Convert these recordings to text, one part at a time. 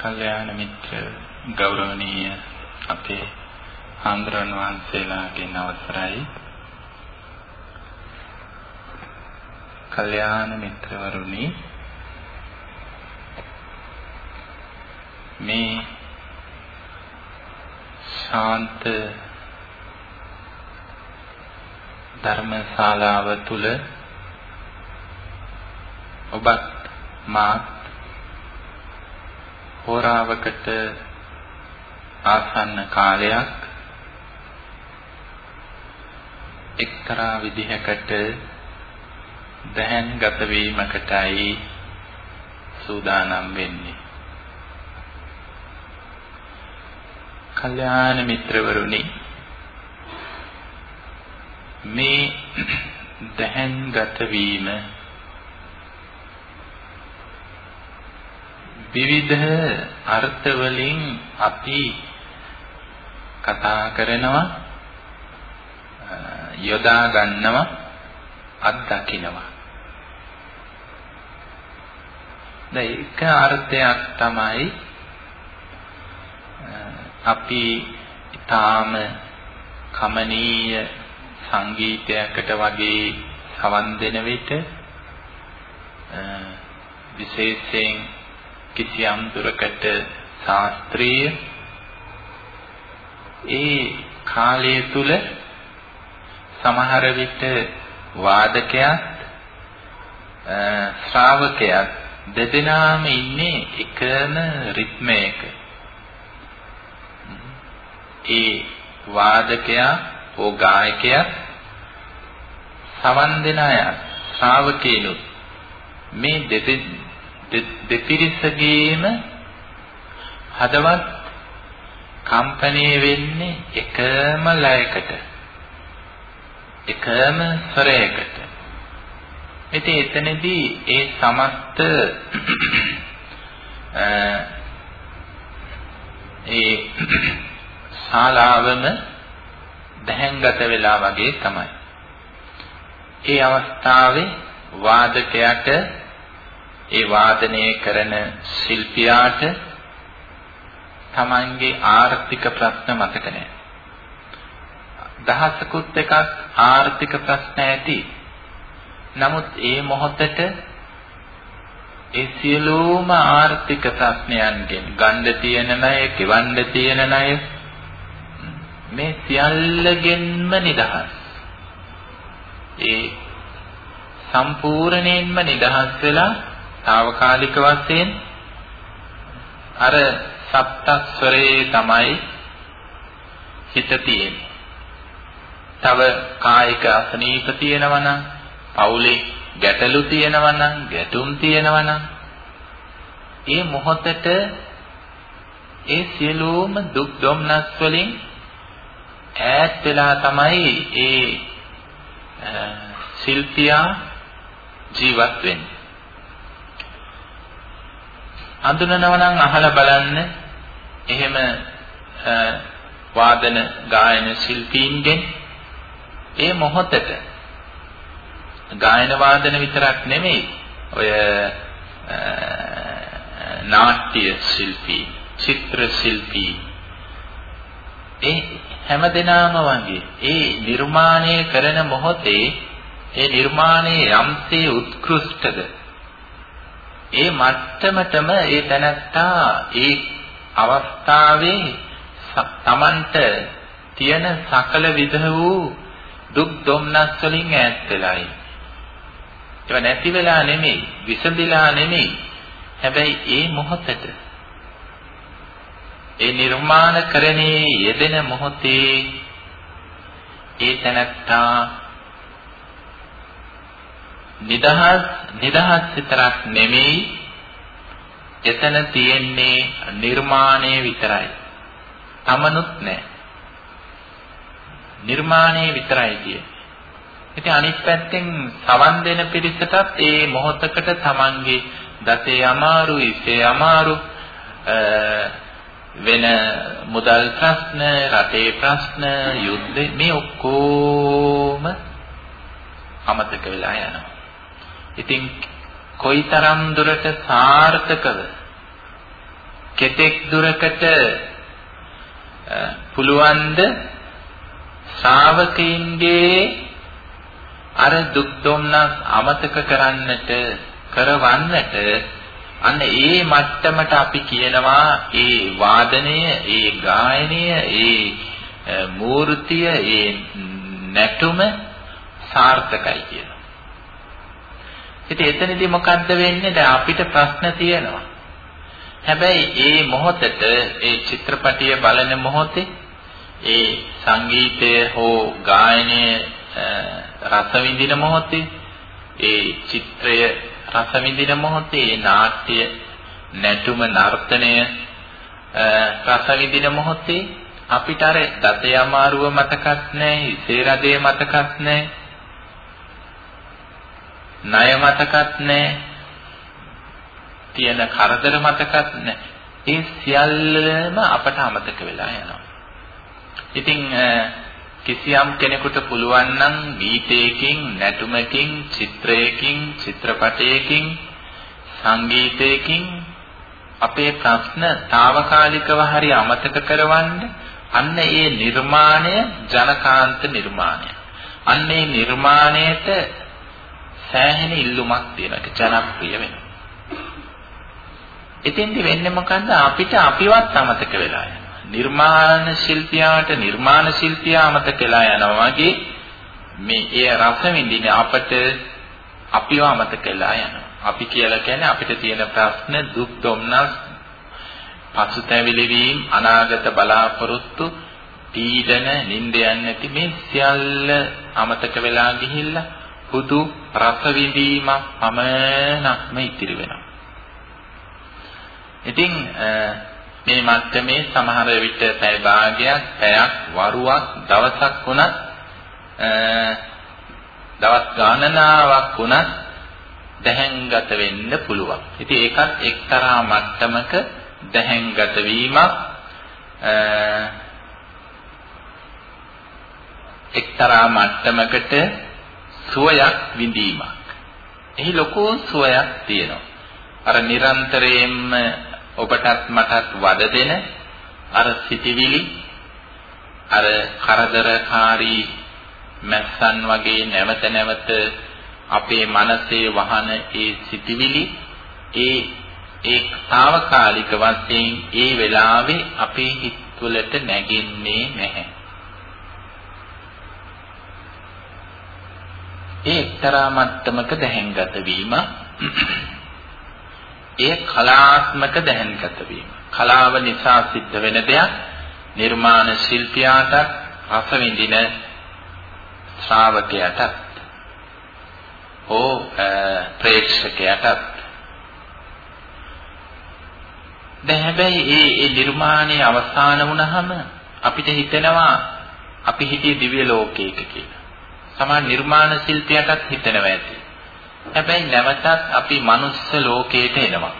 කල්යාණ මිත්‍ර ගෞරවනීය අපේ හාමුදුරන් වහන්සේලාගෙන් අවසරයි කල්යාණ මිත්‍රවරුනි මේ ශාන්ත ධර්මශාලාව තුල ඔබත් මාත් හෝරාවකට ආසන්න කාලයක් එක්තරා විදිහකට දැහැන්ගත වීමකටයි සූදානම් වෙන්නේ. කල්යාණ මිත්‍රවරුනි මේ දැහැන්ගත වීම විවිධ අර්ථ වලින් අපි කතා කරනවා යොදා ගන්නවා අත්දකින්නවා දැන් එක අර්ථයක් තමයි අපි ඊටාම කමනීය සංගීතයකට වගේ සවන් දෙන විට විශේෂයෙන් කිසියම් දුරකට ශාස්ත්‍රීය ඒ කාලය තුල සමහර විට වාදකයාත් ශ්‍රාවකයාත් දෙදෙනාම ඉන්නේ එකම රිද්මයක. ඒ වාදකයා හෝ ගායකයා සවන් දෙන අය ශ්‍රාවකේනුත් මේ දෙපිරිසගේම හදවත් කම්පණය වෙන්නේ එකම ලයකට එකම ස්වරයකට ඉතින් එතනදී ඒ සමස්ත ඒ ශාලාවම දැහැන්ගත වෙලා වගේ තමයි. ඒ අවස්ථාවේ වාදකයට ඒ වාදනය කරන ශිල්පියාට තමන්ගේ ආර්ථික ප්‍රශ්න මතක නැහැ. දහසකුත් එකක් ආර්ථික ප්‍රශ්න ඇති. නමුත් ඒ මොහොතට ඒ සියලුම ආර්ථික ප්‍රශ්නයන්ගෙන් ගන්න තියෙන ණය, ගෙවන්න තියෙන ණය මේ සියල්ලගෙන්ම නිදහස්. ඒ සම්පූර්ණයෙන්ම නිදහස් වෙලා తాවකාලික වශයෙන් අර සප්තස්වරේ තමයි හිත තියෙන්නේ. තව කායික අසනීප තියෙනවා නම්, පවුලේ ගැටලු තියෙනවා නම්, ගැටුම් තියෙනවා නම් ඒ මොහොතට ඒ සියලුම දුක් දුම්නස් වලින් ඈත් වෙලා තමයි ඒ ශිල්පියා ජීවත් වෙන්නේ. අඳුනනවා නම් අහලා බලන්න. එහෙම වාදන ගායන ශිල්පීන්ගෙන් ඒ මොහොතට ගායන වාදන විතරක් නෙමෙයි. ඔය නාට්‍ය ශිල්පී චිත්‍ර ශිල්පී. ඒ හැමදෙනාම වගේ ඒ නිර්මාණය කරන මොහොතේ ඒ නිර්මාණයේ යම්සේ උත්කෘෂ්ඨද ඒ මට්ටමටම ඒ තැනත්තා ඒ අවස්ථාවේ තමන්ට තියෙන සකල විධ වූ දුක් දුම්නස් වලින් ඈත් වෙලා ඉන්නේ. ඒව නැති වෙලා නෙමෙයි, විසඳිලා නෙමෙයි. හැබැයි ඒ මොහොතට ඒ නිර්මාණකරණයේ යෙදෙන මොහොතේ ඒ තැනත්තා නිදහස් නිදහස් විතරක් නෙමෙයි එතන තියෙන්නේ නිර්මාණය විතරයි. තමනුත් නැහැ. නිර්මාණය විතරයි තියෙන්නේ. ඉතින් අනිත් පැත්තෙන් සවන් දෙන පිරිසටත් ඒ මොහොතකට තමන්ගේ දතේ අමාරු, ඉසේ අමාරු වෙන මුදල් ප්‍රශ්න, රටේ ප්‍රශ්න, යුද්ධ මේ ඔක්කොම අමතක වෙලා යනවා. ඉතින් කොයිතරම් දුරට සාර්ථකව කෙතෙක් දුරකට පුළුවන්ද ශ්‍රාවකයන්ගේ අර දුක් දුම්නස් අමතක කරන්නට කරවන්නට අන්න ඒ මට්ටමට අපි කියනවා ඒ වාදනය, ඒ ගායනය, ඒ මූර්තිය, ඒ නැටුම සාර්ථකයි කියනවා. ඉතින් එතනදී මොකද්ද වෙන්නේ? දැන් අපිට ප්‍රශ්න තියෙනවා. හැබැයි ඒ මොහොතට ඒ චිත්‍රපටිය බලන මොහොතේ ඒ සංගීතය හෝ ගායනය රස විඳින මොහොතේ ඒ චිත්‍රය රස විඳින මොහොතේ ඒ නාට්‍ය නැටුම නර්තනය රස විඳින මොහොතේ අපිට අර දත යමාරුව මතකත් නැහැ හිසේ රදේ මතකත් නැහැ ණය මතකත් නැහැ තියෙන කරදර මතකත් නැහැ ඒ සියල්ලම අපට අමතක වෙලා යනවා. ඉතින් කිසියම් කෙනෙකුට පුළුවන් නම් ගීතයකින්, නැටුමකින්, චිත්‍රයකින්, චිත්‍රපටයකින්, සංගීතයකින් අපේ ප්‍රශ්න తాවකාලිකව හරි අමතක කරවන්න අන්න ඒ නිර්මාණය ජනකාන්ත නිර්මාණය. අන්න ඒ නිර්මාණයට සෑහෙන ඉල්ලුමක් තියෙනවා. ජනප්‍රිය වෙනවා. එතෙන්දි වෙන්නේ මොකන්ද අපිට අපිවත් අමතක වෙලා යනවා. නිර්මාණ ශිල්පියාට නිර්මාණ ශිල්පියා අමතකලා යනවා වගේ මේ ඒ රස විඳින අපට අපිව අමතකලා යනවා. අපි කියලා කියන්නේ අපිට තියෙන ප්‍රශ්න දුක් දුම්නස් පසුතැවිලි වීම අනාගත බලාපොරොත්තු පීඩන නිින්ද නැති මේ සියල්ල අමතක වෙලා ගිහිල්ලා හුදු රස විඳීමක් පමණක්ම ඉතිරි වෙනවා. ඉතින් මේ මට්ටමේ සමහර විට පැය භාගයක්, පැයක්, වරුවක්, දවසක් වුණත් දවස් ගණනාවක් වුණත් දැහැන්ගත වෙන්න පුළුවන්. ඉතින් ඒකත් එක්තරා මට්ටමක දැහැන්ගත වීමක් එක්තරා මට්ටමකට සුවයක් විඳීමක්. එහි ලොකු සුවයක් තියෙනවා. අර නිරන්තරයෙන්ම ඔබටත් මටත් වද දෙන අර සිටිවිලි අර කරදරකාරී මැස්සන් වගේ නැවත නැවත අපේ මනසේ වහන ඒ සිටිවිලි ඒ ඒ తాවකාලික වශයෙන් ඒ වෙලාවේ අපේ හිත තුළට නැගින්නේ නැහැ. ඒ එක්තරා මට්ටමක දැහැන්ගත වීම එය කලාත්මක දැහැන්ගත වීම. කලාව නිසා සිද්ධ වෙන දෙයක් නිර්මාණ ශිල්පියාට රස විඳින ශ්‍රාවකයාටත් ඕ ප්‍රේක්ෂකයාටත් දැන් හැබැයි මේ මේ නිර්මාණයේ අවසාන වුණාම අපිට හිතෙනවා අපි හිටියේ දිව්‍ය ලෝකයක කියලා. සමහර නිර්මාණ ශිල්පියාටත් හිතෙනවා ඇති. හැබැයි නැවතත් අපි මනුස්ස ලෝකයට එනවා.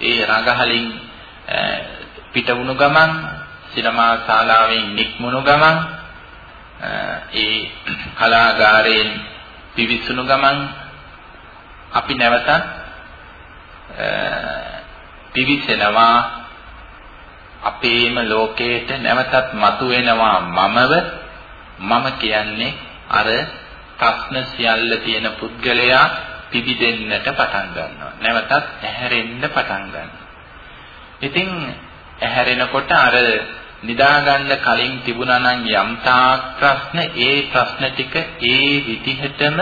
ඒ රඟහලින් පිට වුණු ගමන් සිනමා ශාලාවෙන් නික්මුණු ගමන් ඒ කලාගාරයෙන් පිවිසුණු ගමන් අපි නැවතත් පිවිසෙනවා අපේම ලෝකයට නැවතත් මතුවෙනවා මමව මම කියන්නේ අර ප්‍රශ්න සියල්ල තියෙන පුද්ගලයා පිබිදෙන්නට පටන් ගන්නවා. නැවතත් ඇහැරෙන්න පටන් ගන්නවා. ඉතින් ඇහැරෙනකොට අර නිදාගන්න කලින් තිබුණා නම් යම් තාක් ප්‍රශ්න ඒ ප්‍රශ්න ටික ඒ විදිහටම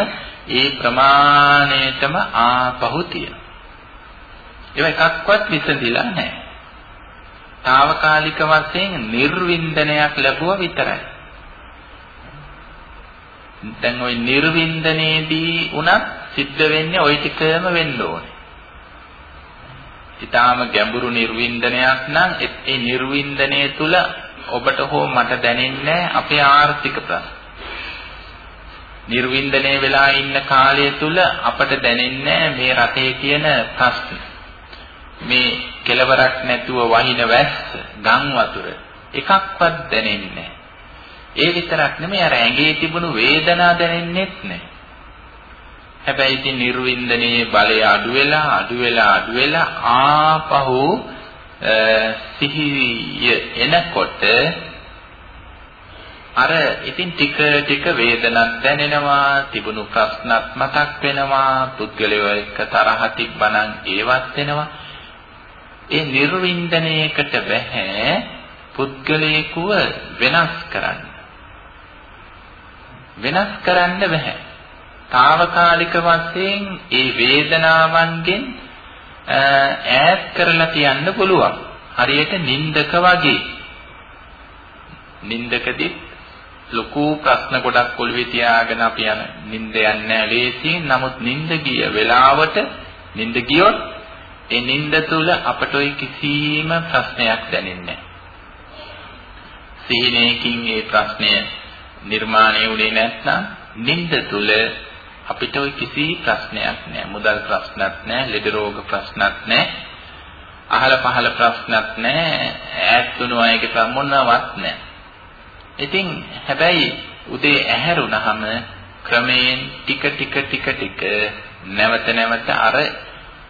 ඒ ප්‍රමාණයටම ආපහු තියෙනවා. ඒවා එකක්වත් විසඳිලා නැහැ. తాවකාලික වශයෙන් නිර්වින්දනයක් ලැබුවා විතරයි. දැන් ওই නිර්වින්දනයේදී උනත් සිද්ධ වෙන්නේ ওই ටිකම වෙන්න ඕනේ. ඊටාම ගැඹුරු නිර්වින්දනයක් නම් ඒ නිර්වින්දනය තුල ඔබට හෝ මට දැනෙන්නේ අපේ ආර්ථික ප්‍රශ්න. නිර්වින්දනය වෙලා ඉන්න කාලය තුල අපට දැනෙන්නේ මේ රටේ තියෙන ප්‍රශ්න. මේ කෙලවරක් නැතුව වහින වැස්ස, ගම් වතුර එකක්වත් දැනෙන්නේ ඒ විතරක් නෙමෙයි අර ඇඟේ තිබුණු වේදනාව දැනෙන්නෙත් නැහැ. හැබැයි ඉතින් නිර්වින්දනයේ බලය අඩු වෙලා අඩු වෙලා අඩු වෙලා ආපහු සිහිය එනකොට අර ඉතින් ටික ටික වේදනක් දැනෙනවා තිබුණු ප්‍රශ්නත් මතක් වෙනවා පුද්ගලයෝ එක්ක තරහ තිබ්බනම් ඒවත් වෙනවා ඒ නිර්වින්දනයකට බෑ පුද්ගලයෙකුව වෙනස් කරන්න වෙනස් කරන්න බෑ. తాවකාලික වශයෙන් ඒ වේදනාවන්ගෙන් ඈත් කරලා තියන්න පුළුවන්. හරියට නින්දක වගේ. නින්දකදී ලොකු ප්‍රශ්න ගොඩක් ඔළුවේ තියාගෙන අපි යන නින්ද යන්නේ ලේසියෙන්. නමුත් නින්ද ගිය වෙලාවට නින්ද ගියොත් ඒ නින්ද තුල අපට ওই කිසිම ප්‍රශ්නයක් දැනෙන්නේ නැහැ. සිහිනයකින් ඒ ප්‍රශ්නය නිර්මාණය වුණේ නැත්නම් නිින්ද තුල අපිට ওই කිසි ප්‍රශ්නයක් නැහැ මුදල් ප්‍රශ්නක් නැහැ ලෙඩ රෝග ප්‍රශ්නක් නැහැ අහල පහල ප්‍රශ්නක් නැහැ ඈත් වුණු අයගේ මොනවත් නැහැ ඉතින් හැබැයි උදේ ඇහැරුණාම ක්‍රමයෙන් ටික ටික ටික ටික නැවත නැවත අර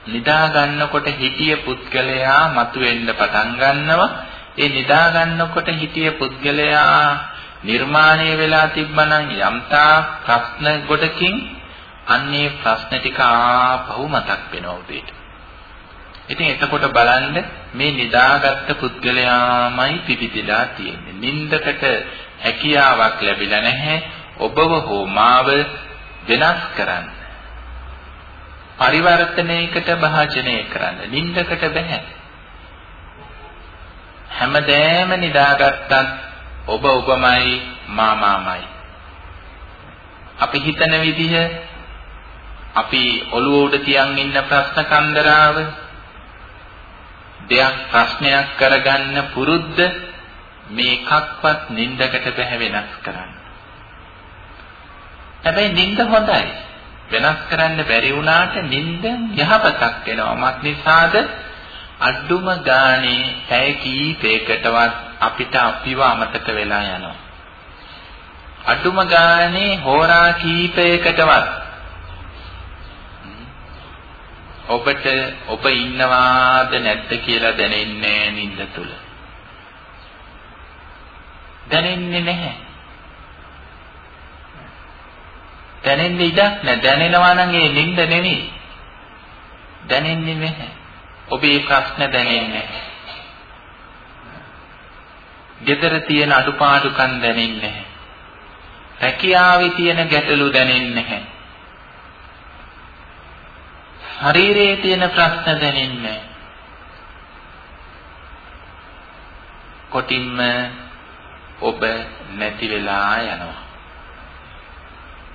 නිදා ගන්නකොට හිටිය පුද්ගලයා මතුවෙන්න පටන් ගන්නවා. ඒ නිදා ගන්නකොට හිටිය පුද්ගලයා නිර්මාණය වෙලා තිබ්බනම් යම්තා ප්‍රශ්න ගොඩකින් අන්නේ ප්‍රශ්න ටික ආපහු මතක් වෙනවා උදේට. ඉතින් එතකොට බලන්න මේ නිදාගත්ත පුද්ගලයාමයි පිපිතිලා තියෙන්නේ. නින්දකට හැකියාවක් ලැබිලා නැහැ. ඔබව හෝ මාව වෙනස් කරන්න. පරිවර්තනයකට භාජනය කරන්න. නින්දකට බෑ. හැමදේම නිදාගත්තත් ඔබ ඔබමයි මා මාමයි. අපි හිතන විදිහ අපි ඔළුව උඩ තියන් ඉන්න ප්‍රශ්න කන්දරාව දෙයක් ප්‍රශ්නයක් කරගන්න පුරුද්ද මේ එකක්වත් නින්දකට බෑ වෙනස් කරන්න. හැබැයි නින්ද හොඳයි. වෙනස් කරන්න බැරි වුණාට නින්ද යහපතක් වෙනවා. මත් නිසාද අඩුම ගානේ පැය කීපයකටවත් අපිට අපිව අමතක වෙලා යනවා. අඩුම ගානේ හෝරා කීපයකටවත් ඔබට ඔබ ඉන්නවාද නැද්ද කියලා දැනෙන්නේ නිින්ද තුල. දැනෙන්නේ නැහැ. දැනෙන්නේ ඉඩක් නැහැ. දැනෙනවා නම් ඒ නිින්ද නෙමෙයි. දැනෙන්නේ නැහැ. ඔබේ ප්‍රශ්න දැනෙන්නේ නැහැ. Gedara තියෙන අඩුපාඩුකම් දැනෙන්නේ නැහැ. රැකියාවේ තියෙන ගැටලු දැනෙන්නේ නැහැ. ශරීරයේ තියෙන ප්‍රශ්න දැනෙන්නේ කොටින්ම ඔබ නැති වෙලා යනවා.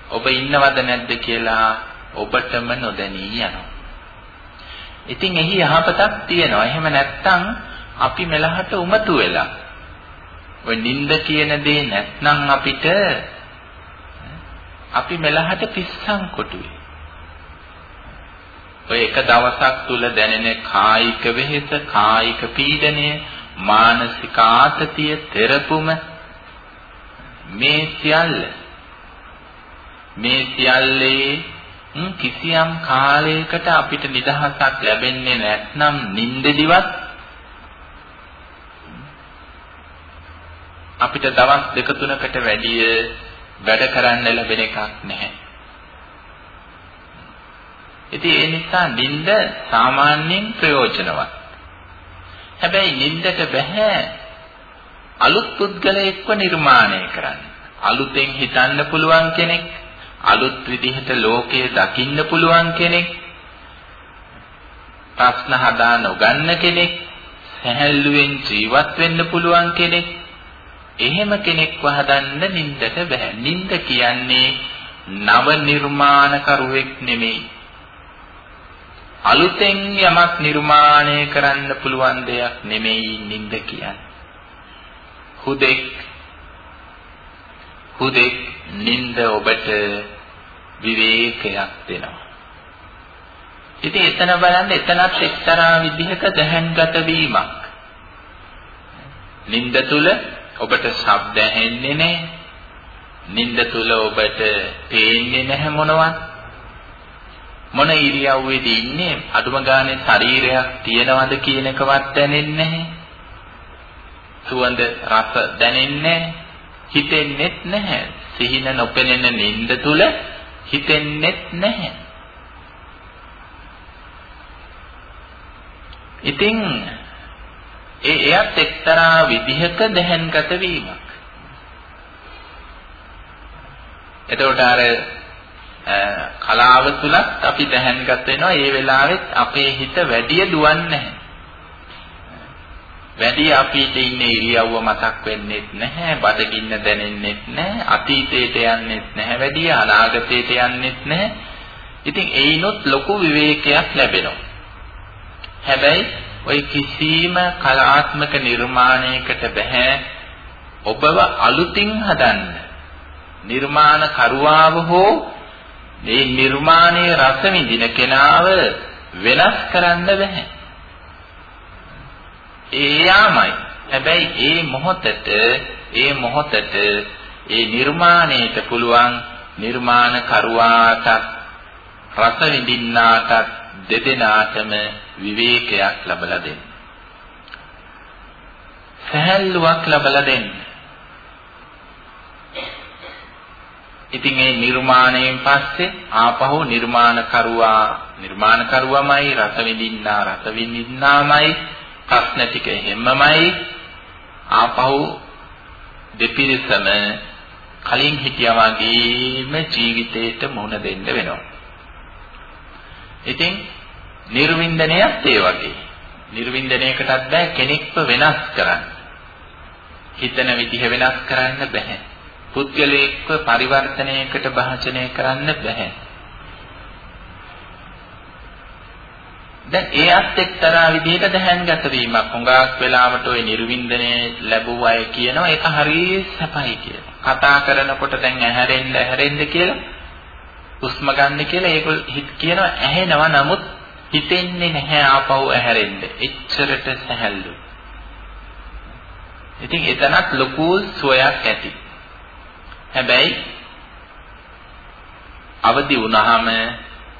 ඔබ ඉන්නවද නැද්ද කියලා ඔබටම නොදැනී යනවා. ඉතින් එහි යහපතක් තියෙනවා. එහෙම නැත්නම් අපි මෙලහට උමතු වෙලා ඔය නිନ୍ଦ කියන දේ නැත්නම් අපිට අපි මෙලහට පිස්සන් කොටුවේ. ඔය එක දවසක් තුල දැනෙන කායික වෙහෙස, කායික පීඩනය, මානසික ආතතිය, තෙරපුම මේ සියල්ල මේ සියල්ලේ කිසියම් කාලයකට අපිට නිදහසක් ලැබෙන්නේ නැත්නම් නිින්දදිවත් අපිට දවස් දෙක තුනකට වැඩිය වැඩ කරන්න ලැබෙන එකක් නැහැ. ඉතින් ඒ නිසා නිින්ද සාමාන්‍යයෙන් ප්‍රයෝජනවත්. හැබැයි නිින්දට බෑ අලුත් පුද්ගලයෙක්ව නිර්මාණය කරන්න. අලුතෙන් හිතන්න පුළුවන් කෙනෙක්, අලුත් විදිහට ලෝකය දකින්න පුළුවන් කෙනෙක්, ප්‍රශ්න හදා නොගන්න කෙනෙක්, සැහැල්ලුවෙන් ජීවත් වෙන්න පුළුවන් කෙනෙක්. එහෙම කෙනෙක්ව හදන්න නින්දට බෑ. නින්ද කියන්නේ නව නිර්මාණකරුවෙක් නෙමෙයි. අලුතෙන් යමක් නිර්මාණය කරන්න පුළුවන් දෙයක් නෙමෙයි නින්ද කියන්නේ. හුදෙක් හුදෙක් නින්ද ඔබට විවේකයක් දෙනවා. ඉතින් එතන බලන්න එතනත් එක්තරා විදිහක දැහැන්ගත වීමක්. නින්ද තුල ඔබට ශබ්ද ඇහෙන්නේ නැහැ. නිନ୍ଦ තුල ඔබට පේන්නේ නැහැ මොනවත්. මොන ඉරියව්වේද ඉන්නේ අදුම ගානේ ශරීරයක් තියනවද කියන එකවත් දැනෙන්නේ නැහැ. සුවඳ රස දැනෙන්නේ හිතෙන්නෙත් නැහැ. සිහින නොපෙනෙන නින්ද තුල හිතෙන්නෙත් නැහැ. ඉතින් ඒ එයත් එක්තරා විදිහක දැහැන්ගත වීමක්. එතකොට අර කලාව තුලත් අපි දැහැන්ගත වෙනවා ඒ වෙලාවෙත් අපේ හිත වැඩි දුවන්නේ නැහැ. වැඩි අපිට ඉන්නේ ඉරියව්ව මතක් වෙන්නේත් නැහැ, බඩගින්න දැනෙන්නෙත් නැහැ, අතීතයට යන්නෙත් නැහැ, වැඩි අනාගතයට යන්නෙත් නැහැ. ඉතින් ඒිනොත් ලොකු විවේකයක් ලැබෙනවා. හැබැයි ওই කිසිම කලාත්මක නිර්මාණයකට බෑ ඔබව අලුතින් හදන්න. නිර්මාණ කරුවාව හෝ මේ නිර්මාණයේ රස විඳින කෙනාව වෙනස් කරන්න බෑ. ඒ යාමයි. හැබැයි ඒ මොහොතට ඒ මොහොතට ඒ නිර්මාණයට පුළුවන් නිර්මාණ කරුවාට රස විඳින්නාට දෙදෙනාටම විවේකයක් ලබලා දෙන්න. සහැල්ලුවක් ලබලා දෙන්න. ඉතින් මේ නිර්මාණයෙන් පස්සේ ආපහු නිර්මාණ කරුවා නිර්මාණ කරුවමයි රස විඳින්නා රස විඳින්නාමයි ප්‍රශ්න ටික හැමමයි ආපහු දෙපිරිසම කලින් හිටියා වගේම ජීවිතේට මුහුණ දෙන්න වෙනවා. ඉතින් නිර්වින්දනයත් ඒ වගේ. නිර්වින්දනයකටත් බෑ කෙනෙක්ව වෙනස් කරන්න. හිතන විදිහ වෙනස් කරන්න බෑ. පුද්ගලයෙක්ව පරිවර්තනයකට භාජනය කරන්න බෑ. දැන් ඒත් එක්තරා විදිහක දැහැන්ගත වීමක්. හුඟක් වෙලාවට ওই නිර්වින්දනය ලැබුව අය කියනවා ඒක හරිය සැපයි කියලා. කතා කරනකොට දැන් ඇහැරෙන්න ඇහැරෙන්න කියලා හුස්ම ගන්න කියලා ඒගොල්ලෝ කියනවා ඇහෙනවා නමුත් හිතෙන්නේ නැහැ ආපහු ඇහැරෙන්න. එච්චරට සැහැල්ලු. ඉතින් එතනත් ලොකු සුවයක් ඇති. හැබැයි අවදි වුණාම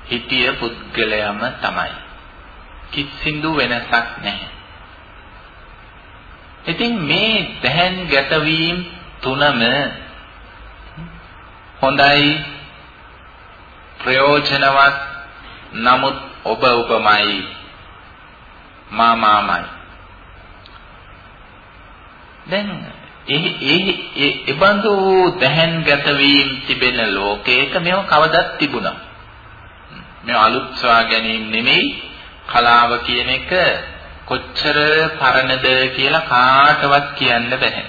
හිතිය පුද්ගලයාම තමයි. කිසිඳු වෙනසක් නැහැ. ඉතින් මේ දැහැන් ගැටවීම තුනම හොඳයි ප්‍රයෝජනවත් නමුත් ඔබ ඔබමයි මා මාමයි. දැන් ඒ ඒ ඒබඳු දැහැන්ගත වීම තිබෙන ලෝකයක මේව කවදත් තිබුණා. මේ අලුත් සොයා ගැනීම නෙමෙයි කලාව කියන එක කොච්චර පරණද කියලා කාටවත් කියන්න බෑ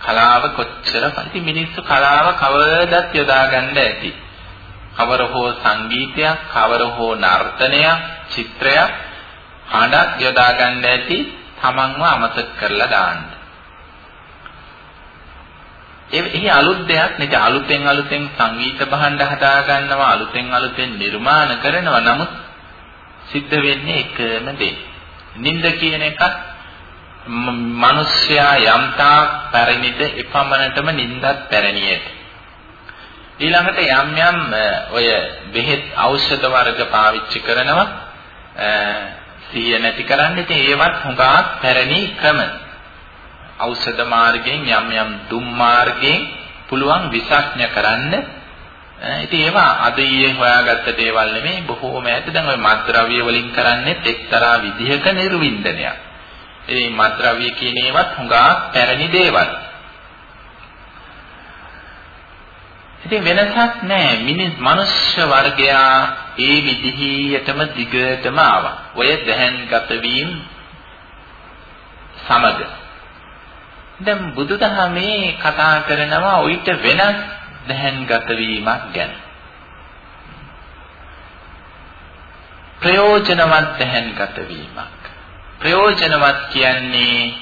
කලාව කොච්චර ඉතින් මිනිස්සු කලාව කවදත් යොදා ගන්න ඇති. කවර හෝ සංගීතයක්, කවර හෝ නර්තනයක්, චිත්‍රයක් හඬක් යොදා ගන්න ඇති තමන්ව අමතක කරලා දාන්න. එහි අලුත් දෙයක් නේද අලුතෙන් අලුතෙන් සංගීත භාණ්ඩ හදා ගන්නවා අලුතෙන් අලුතෙන් නිර්මාණ කරනවා නමුත් සිද්ධ වෙන්නේ එකම දේ. නිନ୍ଦ කියන එකක් මිනිස්යා යම්තා පරිණිත එපමණටම නිନ୍ଦାත් පැරණියට. ඊළඟට යම් යම් ඔය බෙහෙත් ඖෂධ වර්ග පාවිච්චි කරනවා සිහිය නැති කරන්න ඉතින් ඒවත් හුඟක් පැරණි ක්‍රම ඖෂධ මාර්ගයෙන් යම් යම් දුම් මාර්ගයෙන් පුළුවන් විසඥ කරන්න ඉතින් ඒවා අද ඊයේ හොයාගත්ත දේවල් නෙමෙයි බොහෝම ඈත දැන් ওই මත්ද්‍රව්‍ය වලින් කරන්නේ එක්තරා විදිහක නිර්වින්දනයක්. ඒ මත්ද්‍රව්‍ය කියන ඒවත් හුඟක් පැරණි දේවල්. ඉතින් වෙනසක් නැහැ. මිනිස් මනුෂ්‍ය වර්ගයා ඒ විදිහටම දිගටම ආවා. ඔය දැහන්ගත වීම සමග. දැන් බුදුදහමේ කතා කරනවා ඊට වෙනස් දැහන්ගත වීමක් ගැන. ප්‍රයෝජනවත් දැහන්ගත වීමක්. ප්‍රයෝජනවත් කියන්නේ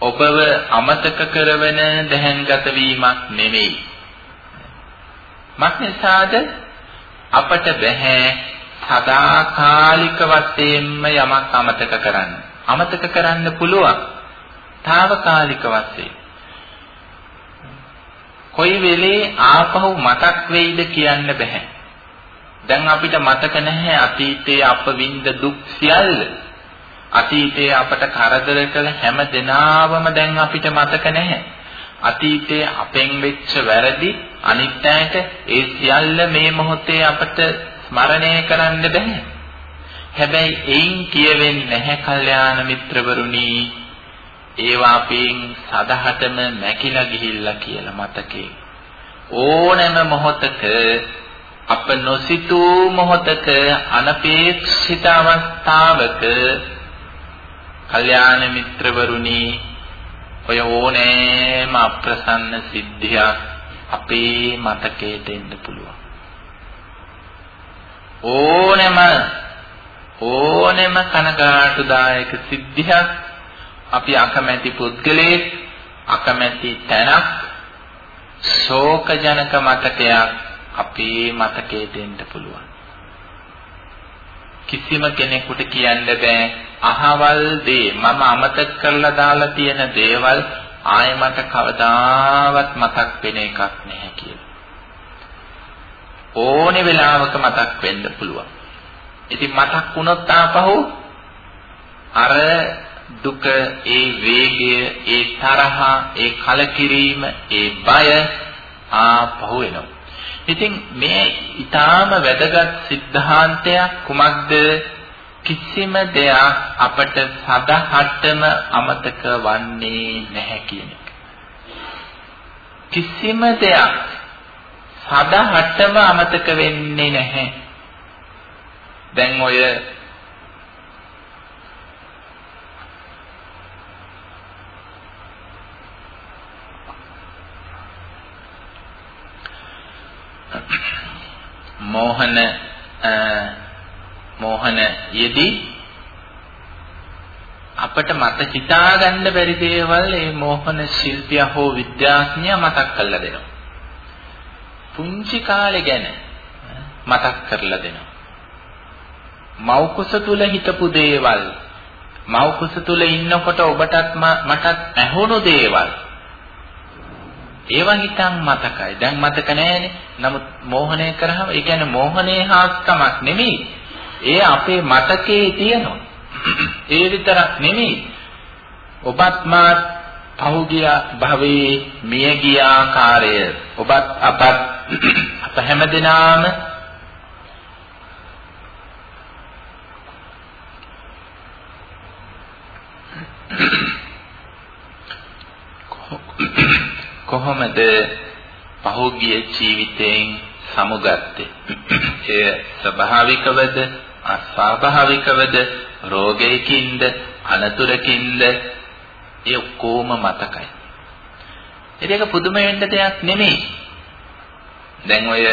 ඔබව අමතක කරවන දැහන්ගත වීමක් නෙමෙයි. මක්නිසාද අපට බෑ සදාකාලික වශයෙන්ම යමක් අමතක කරන්න. අමතක කරන්න පුළුවන්. తాවකාලික වශයෙන්. කොයි වෙලේ ආපහු මතක් වෙයිද කියන්න බෑ. දැන් අපිට මතක නැහැ අතීතයේ අප විඳ දුක් සියල්ල. අතීතයේ අපට කරදර කළ හැම දිනාවම දැන් අපිට මතක නැහැ. අතීතයේ අපෙන් වෙච්ච වැරදි අනිත් අයට ඒ සියල්ල මේ මොහොතේ අපට ස්මරණය කරන්න බෑ. හැබැයි එයින් කියවෙන්නේ නැහැ කල්යාණ මිත්‍රවරුනි ඒවා අපෙන් සදහටම මැකිලා ගිහිල්ලා කියලා මතකේ. ඕනෑම මොහොතක අප නොසිතූ මොහොතක අනපේක්ෂිත අවස්ථාවක කල්යාණ මිත්‍රවරුනි ඔය ඕනෑම අප්‍රසන්න සිද්ධියක් අපේ මතකයට එන්න පුළුවන් ඕනෑම ඕනෑම කනගාටුදායක සිද්ධියක් අපි අකමැති පුද්ගලයෙක් අකමැති තැනක් ශෝකජනක මතකයක් අපේ මතකයට එන්න පුළුවන්. කිසිම කෙනෙකුට කියන්න බෑ අහවල් දේ මම අමතක කරලා දාලා තියෙන දේවල් ආයෙ මට කවදාවත් මතක් වෙන එකක් නැහැ කියලා. ඕනේ වෙලාවක මතක් වෙන්න පුළුවන්. ඉතින් මතක් වුණොත් ආපහු අර දුක, ඒ වේගය, ඒ තරහ, ඒ කලකිරීම, ඒ බය ආපහු එනවා. ඉතින් මේ ඊටාම වැදගත් સિદ્ધාන්තයක් කුමක්ද? කිසිම දෙයක් අපට සදහටම අමතක වන්නේ නැහැ කියන එක. කිසිම දෙයක් සදහටම අමතක වෙන්නේ නැහැ. දැන් ඔය මෝහන මෝහන යෙදී අපට මත හිතා ගන්න බැරි දේවල් මේ මෝහන ශිල්පිය හෝ විද්‍යාඥයා මතක් කරලා දෙනවා. පුංචි කාලේ ගැන මතක් කරලා දෙනවා. මෞකුස තුල හිටපු දේවල් මෞකුස තුල ඉන්නකොට ඔබටත් මටත් ඇහුණු දේවල් ඒවා හිතන් මතකයි. දැන් මතක නැහැනේ. නමුත් මෝහණය කරාම ඒ කියන්නේ මෝහණේ හාස්කමක් නෙමෙයි. ඒ අපේ මතකයේ තියෙනවා. ඒ විතරක් නෙමෙයි. ඔබත් මාත් පහුගිය භවයේ මිය ගිය ආකාරය ඔබත් අපත් අප හැමදෙනාම කොහොමද පහෝගිය ජීවිතයෙන් සමුගත්තේ? එය ස්වභාවිකවද අස්වාභාවිකවද රෝගයකින්ද අනතුරකින්ද ඒ ඔක්කොම මතකයි. ඒක පුදුම වෙන්න දෙයක් නෙමෙයි. දැන් ඔය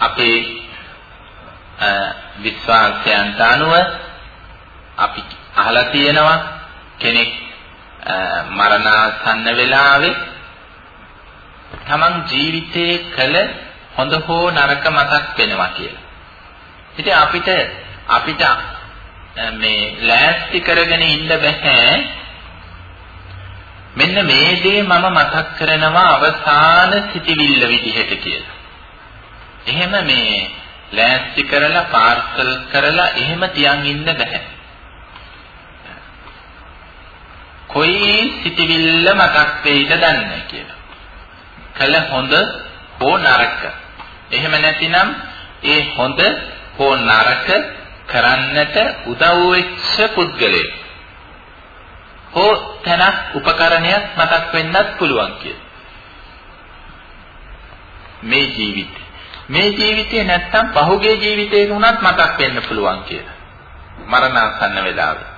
අපේ විශ්වාසයන්ට අනුව අපි අහලා තියෙනවා කෙනෙක් මරණාසන්න වෙලාවේ තමන් ජීවිතයේ කළ හොඳ හෝ නරක මතක් වෙනවා කියලා. ඉතින් අපිට අපිට මේ ලෑස්ති කරගෙන ඉන්න බෑ. මෙන්න මේ දේ මම මතක් කරනවා අවසාන සිටිවිල්ල විදිහට කියලා. එහෙම මේ ලෑස්ති කරලා පාර්සල් කරලා එහෙම තියන් ඉන්න බෑ. කොයි සිටිවිල්ල මතක් වෙයිද දන්නේ කියලා. කල හොඳ හෝ නරක. එහෙම නැතිනම් ඒ හොඳ හෝ නරක කරන්නට උදව් වෙච්ච පුද්ගලයෙක්. හෝ තනක් උපකරණයක් මතක් වෙන්නත් පුළුවන් කියලා. මේ ජීවිතේ මේ ජීවිතේ නැත්තම් පහුගිය ජීවිතේක උනත් මතක් වෙන්න පුළුවන් කියලා. මරණාසන්න වෙලාවේ.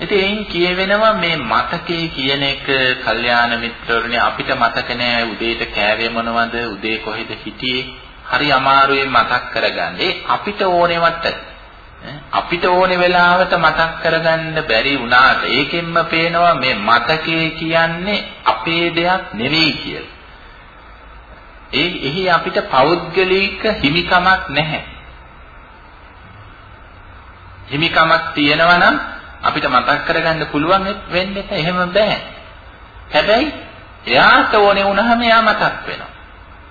ඉතින් එයින් කියවෙනවා මේ මතකේ කියන එක කල්යාණ මිත්‍රවරුනි අපිට මතක නෑ උදේට කෑවේ මොනවද උදේ කොහෙද හිටියේ හරි අමාරුවෙන් මතක් කරගන්න. ඒ අපිට ඕනෙවට අපිට ඕනේ වෙලාවට මතක් කරගන්න බැරි වුණාට ඒකෙන්ම පේනවා මේ මතකේ කියන්නේ අපේ දෙයක් නෙවෙයි කියලා. ඒ එහි අපිට පෞද්ගලික හිමිකමක් නැහැ. හිමිකමක් තියෙනවා නම් අපිට මතක් කරගන්න පුළුවන් වෙන්නේ එහෙම බෑ. හැබැයි එයාට ඕනේ වුණාම එයා මතක් වෙනවා.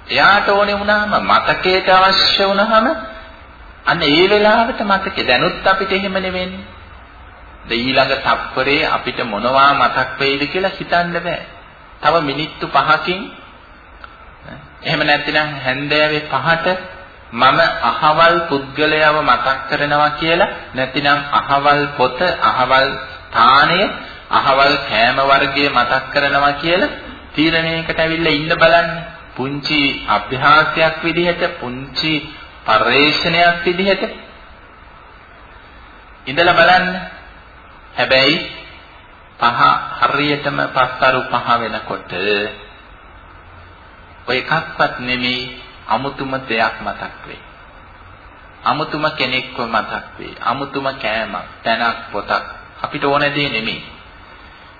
එයාට ඕනේ වුණාම මතකයට අවශ්‍ය වුණාම අන්න ඒ වෙලාවට මතකේ දැනුත් අපිට එහෙම නෙවෙන්නේ. ඊළඟ තප්පරේ අපිට මොනවා මතක් වෙයිද කියලා හිතන්න බෑ. තව මිනිත්තු 5කින් එහෙම නැත්නම් හැන්දෑවේ 5ට මම අහවල් පුද්ගලයාව මතක් කරනවා කියලා නැතිනම් අහවල් පොත අහවල් තාණය අහවල් කෑම වර්ගය මතක් කරනවා කියලා තීරණයකට ඇවිල්ලා ඉන්න බලන්න. පුංචි අභ්‍යාසයක් විදිහට පුංචි පරිශ්‍රණයක් විදිහට ඉඳලා බලන්න. හැබැයි පහ හරියටම පස්තරු පහ වෙනකොට ඔය එකක්වත් නෙමෙයි අමුතුම දෙයක් මතක් වෙයි. අමුතුම කෙනෙක්ව මතක් වෙයි. අමුතුම කෑමක්, තැනක්, පොතක් අපිට ඕන දේ නෙමෙයි.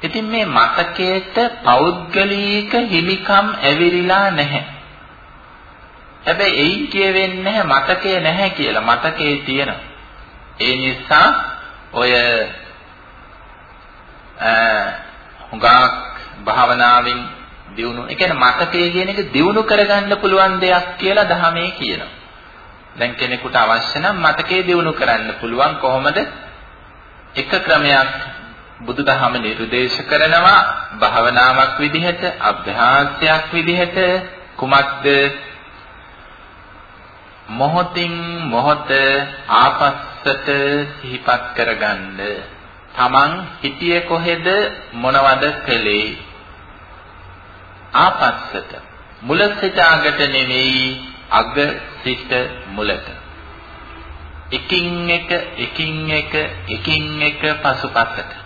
ඉතින් මේ මතකයට පෞද්ගලික හිමිකම් ඇවිරිලා නැහැ. හැබැයි එයින් කියවෙන්නේ නැහැ මතකේ නැහැ කියලා. මතකේ තියෙනවා. ඒ නිසා ඔය හුඟක් භාවනාවෙන් දියුණු. ඒ කියන්නේ මතකය කියන එක දියුණු කරගන්න පුළුවන් දෙයක් කියලා දහමේ කියනවා. දැන් කෙනෙකුට අවශ්‍ය නම් මතකය දියුණු කරන්න පුළුවන් කොහොමද? එක ක්‍රමයක් බුදුදහම නිර්දේශ කරනවා. භාවනාවක් විදිහට අභ්‍යාසයක් විදිහට කුමක්ද? මොහොතින් මොහොත ආපස්සට සිහිපත් කරගන්න. තමන් හිතියේ කොහෙද? මොනවද කළේ? ආපස්සට මුල සිට අගට නෙවෙයි අග සිට මුලට එකින් එක එකින් එක එකින් එක පසුපසට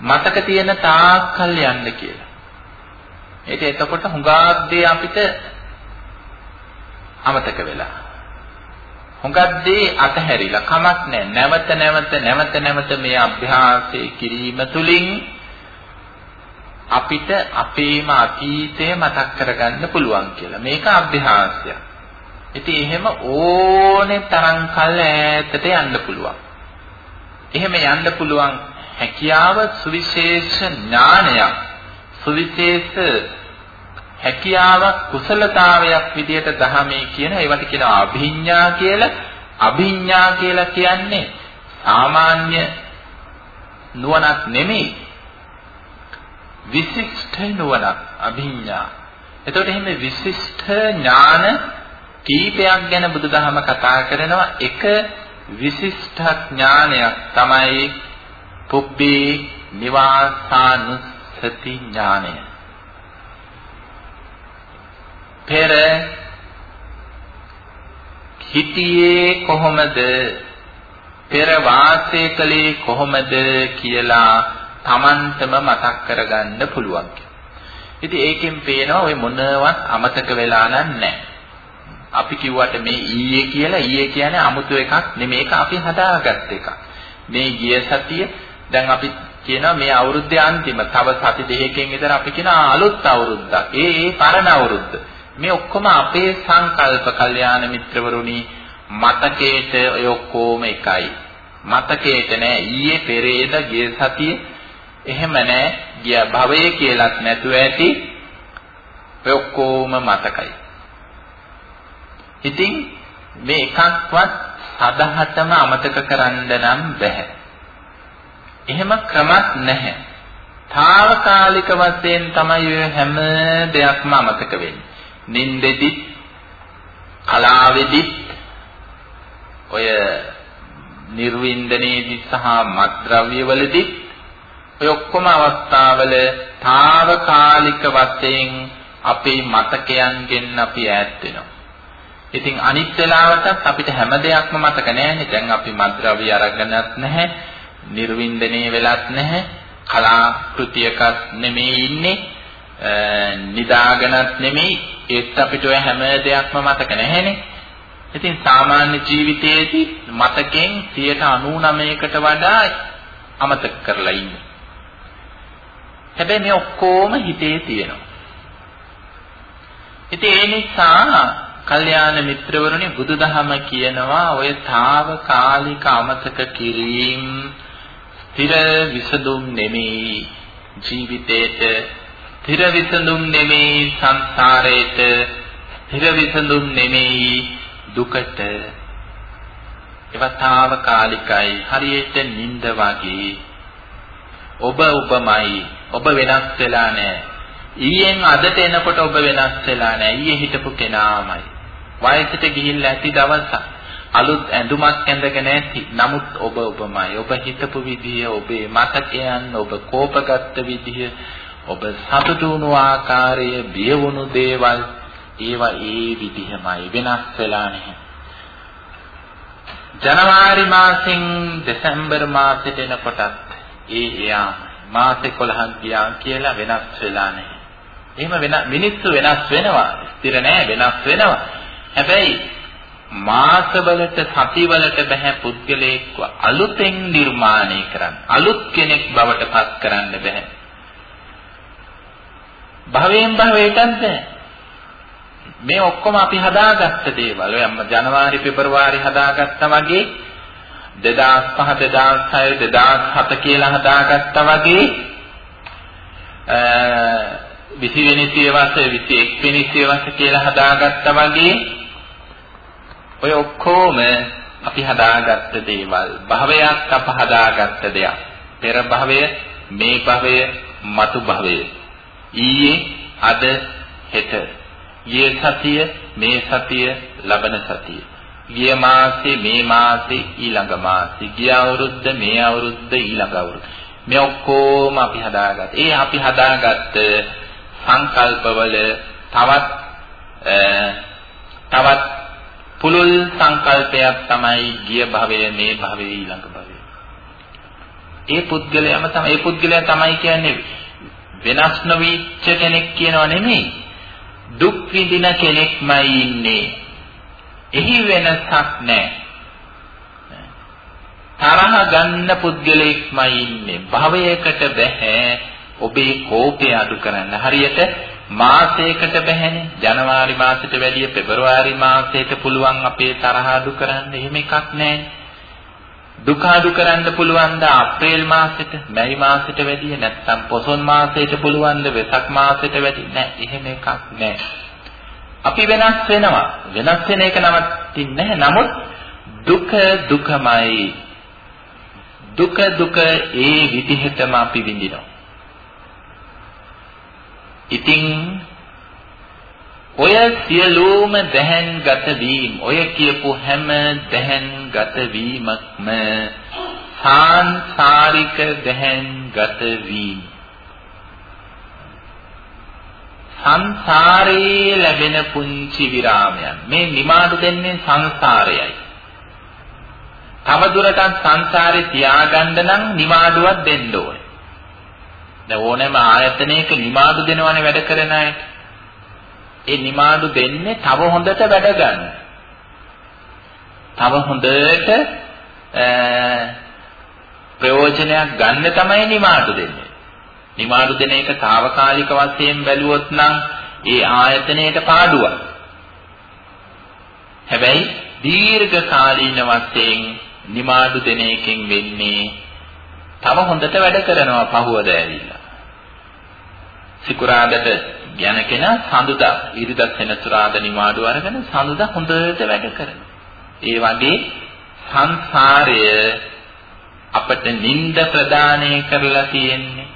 මතක තියෙන තාක්කල් යන්න කියලා. ඒක එතකොට හුඟක් දේ අපිට අමතක වෙලා. හුඟක් දේ අතහැරිලා කමක් නැහැ. නැවත නැවත නැවත නැවත මේ අභ්‍යාසය කිරීම තුළින් අපිට අපේම අතීතය මතක් කරගන්න පුළුවන් කියලා. මේක අභ්‍යාසයක්. ඉතින් එහෙම ඕනේ තරම් කල් ඈතට යන්න පුළුවන්. එහෙම යන්න පුළුවන් හැකියාව සුවිශේෂ ඥානයක්. සුවිශේෂ හැකියාවක් කුසලතාවයක් විදිහට දහමේ කියන ඒවට කියනවා අභිඥා කියලා. අභිඥා කියලා කියන්නේ සාමාන්‍ය නුවණක් නෙමෙයි. විශිෂ්ට නුවණක් අභිඥා. එතකොට එහෙම විශිෂ්ට ඥාන කීපයක් ගැන බුදුදහම කතා කරනවා එක විශිෂ්ට ඥානයක් තමයි පුබ්බේ නිවාසානුස්සති ඥානය. පෙර හිතියේ කොහොමද පෙර වාසය කළේ කොහොමද කියලා Tamanටම මතක් කරගන්න පුළුවන්. ඉතින් ඒකෙන් පේනවා ඔය මොනවත් අමතක වෙලා නැහැ. අපි කිව්වට මේ ඊයේ කියලා ඊයේ කියන්නේ 아무තු එකක් නෙමෙයි ඒක අපි හදාගත්ත එකක්. මේ ගිය සතිය දැන් අපි කියනවා මේ අවුරුද්දේ අන්තිම තව සති දෙකකින් විතර අපි කියන අලුත් අවුරුද්දක්. ඒ ඒ පරණ අවුරුද්ද. මේ ඔක්කොම අපේ සංකල්ප කල්යාණ මිත්‍රවරුනි මතකේට ඔය ඔක්කොම එකයි. මතකේට නෑ ඊයේ පෙරේද ගිය සතියේ එහෙම නෑ ගිය භවයේ කියලාත් නැතුව ඇති ඔය ඔක්කොම මතකයි. ඉතින් මේ එකක්වත් සදහටම අමතක කරන්න නම් බෑ. එහෙම ක්‍රමක් නැහැ. తాවකාලික වශයෙන් තමයි ඔය හැම දෙයක්ම අමතක වෙන්නේ. නින්දෙදිත් කලාවේදිත් ඔය නිර්වින්දනයේදී සහ මත්ද්‍රව්‍ය වලදී ඔය ඔක්කොම අවස්ථාවල తాවකාලික වශයෙන් අපේ මතකයන්ගෙන් අපි ඈත් වෙනවා. ඉතින් අනිත් වෙලාවටත් අපිට හැම දෙයක්ම මතක නෑනේ. දැන් අපි මත්ද්‍රව්‍ය අරගෙනත් නැහැ. නිර්වින්දනයේ වෙලත් නැහැ. කලා කෘතියකත් නෙමෙයි ඉන්නේ. නිදාගෙනත් නෙමෙයි. ඒත් අපිට ඔය හැම දෙයක්ම මතක නැහැනේ. ඉතින් සාමාන්‍ය ජීවිතයේදී මතකෙන් 99කට වඩා අමතක කරලා ඉන්නේ. හැබැයි මේ ඔක්කොම හිතේ තියෙනවා. ඉතින් ඒ නිසා කල්යාණ මිත්‍රවරුනි බුදුදහම කියනවා ඔය తాවකාලික අමතක කිරීම ස්ථිර විසඳුම් නෙමෙයි. ජීවිතේට ස්ථිර විසඳුම් නෙමෙයි සංසාරේට ස්ථිර විසඳුම් නෙමෙයි දුකට. ඒවතාවකාලිකයි හරියට නිින්ද වගේ. ඔබ ඔබමයි ඔබ වෙනස් වෙලා නැහැ ඊයෙන් අදට එනකොට ඔබ වෙනස් වෙලා නැහැ ඊයේ හිටපු කෙනාමයි වයසට ගිහිල්ලා ඇති දවසක් අලුත් ඇඳුමක් ඇඳගෙන ඇති. නමුත් ඔබ ඔබමයි. ඔබ හිතපු විදිය, ඔබේ මතකයන්, ඔබ කෝපගත් විදිය, ඔබ සතුටු වුණු ආකාරය, බිය වුණු දේවල් ඒවා ඒ විදිහමයි වෙනස් වෙලා නැහැ. ජනවාරි මාසෙන් දෙසැම්බර් මාසෙට එනකොටත් ඒ එයා මාස 11ක් ගියා කියලා වෙනස් වෙලා නැහැ. එහෙම වෙන මිනිස්සු වෙනස් වෙනවා. ස්ථිර නැහැ වෙනස් වෙනවා. හැබැයි මාසවලට සතිවලට බෑ පුද්ගලයෙක්ව අලුතෙන් නිර්මාණය කරන්න. අලුත් කෙනෙක් බවට පත් කරන්න බෑ. භවයෙන් භවයටත් බෑ. මේ ඔක්කොම අපි හදාගත්ත දේවල්. ඔය ජනවාරි පෙබරවාරි හදාගත්තා වගේ 2005 2006 2007 කියලා හදාගත්තා වගේ අ 20 වෙනි සියවස 21 වෙනි සියවස කියලා හදාගත්තා වගේ ඔය ඔක්කොම අපි හදාගත්ත දේවල් භවයක් අප හදාගත්ත දෙයක්. පෙර භවය මේ භවය මතු භවය. ඊයේ අද හෙට. ඊයේ සතිය මේ සතිය ලබන සතිය. ගිය මාසේ මේ මාසේ ඊළඟ මාසේ ගිය අවුරුද්ද මේ අවුරුද්ද ඊළඟ අවුරුද්ද මේ ඔක්කොම අපි හදාගත්ත. ඒ අපි හදාගත්ත සංකල්පවල තවත් තවත් පුළුල් සංකල්පයක් තමයි ගිය භවය මේ භවය ඊළඟ භවය. ඒ පුද්ගලයාම තමයි ඒ පුද්ගලයා තමයි කියන්නේ වෙනස් නොවිච්ච කෙනෙක් කියනව නෙමෙයි. දුක් විඳින කෙනෙක්මයි ඉන්නේ. එහි වෙනසක් නැහැ. තරහ ගන්න පුද්ගලෙක්මයි ඉන්නේ. භවයකට බෑ ඔබේ කෝපය අඩු කරන්න. හරියට මාසයකට බැහැනේ ජනවාරි මාසෙට වැඩිය පෙබරවාරි මාසයට පුළුවන් අපේ තරහ අඩු කරන්න එහෙම එකක් නැහැ දුක අඩු කරන්න පුළුවන් ද අප්‍රේල් මාසෙට මැයි මාසෙට වැඩිය නැත්නම් පොසොන් මාසයට පුළුවන් ද වෙසක් මාසෙට වැඩිය නෑ එහෙම එකක් නෑ අපි වෙනස් වෙනවා. වෙනස් වෙන එක නවතින්නේ නැහැ. නමුත් දුක දුකමයි. දුක දුක ඒ විදිහටම අපි විඳිනවා. ඉතින් ඔය සියලුම දැහැන්ගත වීම ඔය කියපු හැම දැහැන්ගත වීමක්ම සාංසාරික දැහැන්ගත වීම. සංසාරේ ලැබෙන පුංචි විරාමයන් මේ නිමාඩු දෙන්නේ සංසාරයයි තව දුරටත් සංසාරේ තියාගන්න නම් නිමාඩුවක් දෙන්න ඕනේ දැන් ඕනෑම ආයතනයක නිමාඩු දෙනවනේ වැඩ කරන අයට. ඒ නිමාඩු දෙන්නේ තව හොඳට වැඩ ගන්න. තව හොඳට ප්‍රයෝජනයක් ගන්න තමයි නිමාඩු දෙන්නේ. නිවාඩු දෙන එක తాවකාලික වශයෙන් බැලුවොත් නම් ඒ ආයතනයේට පාඩුවක්. හැබැයි දීර්ඝ කාලීන වශයෙන් නිමාඩු දෙන එකෙන් වෙන්නේ තම හොඳට වැඩ කරනවා පහුවද ඇවිල්ලා. සිකුරාදට යන කෙනා සඳුදා ඉරිදා සෙනසුරාදා නිමාඩු අරගෙන සඳුදා හොඳට වැඩ කරනවා. ඒ වගේ සංසාරය අපට නිନ୍ଦ ප්‍රදානය කරලා තියෙන්නේ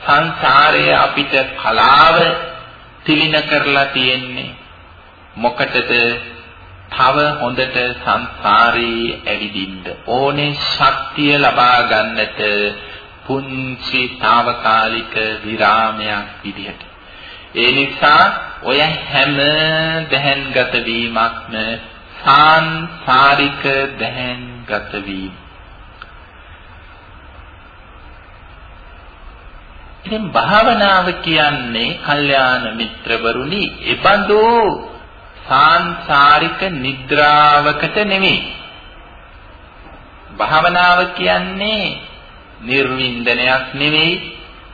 සංසාරය අපිට කලාව තිලින කරලා තියෙන්නේ. මොකටද තව හොඳට සංසාරේ ඇවිදින්න ඕනේ ශක්තිය ලබා ගන්නට පුංචි తాවකාලික විරාමයක් විදිහට. ඒ නිසා ඔය හැම දැහැන්ගත වීමක්ම සාංසාරික දැහැන්ගත වීම. ඉතින් භාවනාව කියන්නේ කල්යාණ මිත්‍රවරුනි, එබඳු සාංසාරික නිද්‍රාවකට නෙමෙයි. භාවනාව කියන්නේ නිර්වින්දනයක් නෙමෙයි.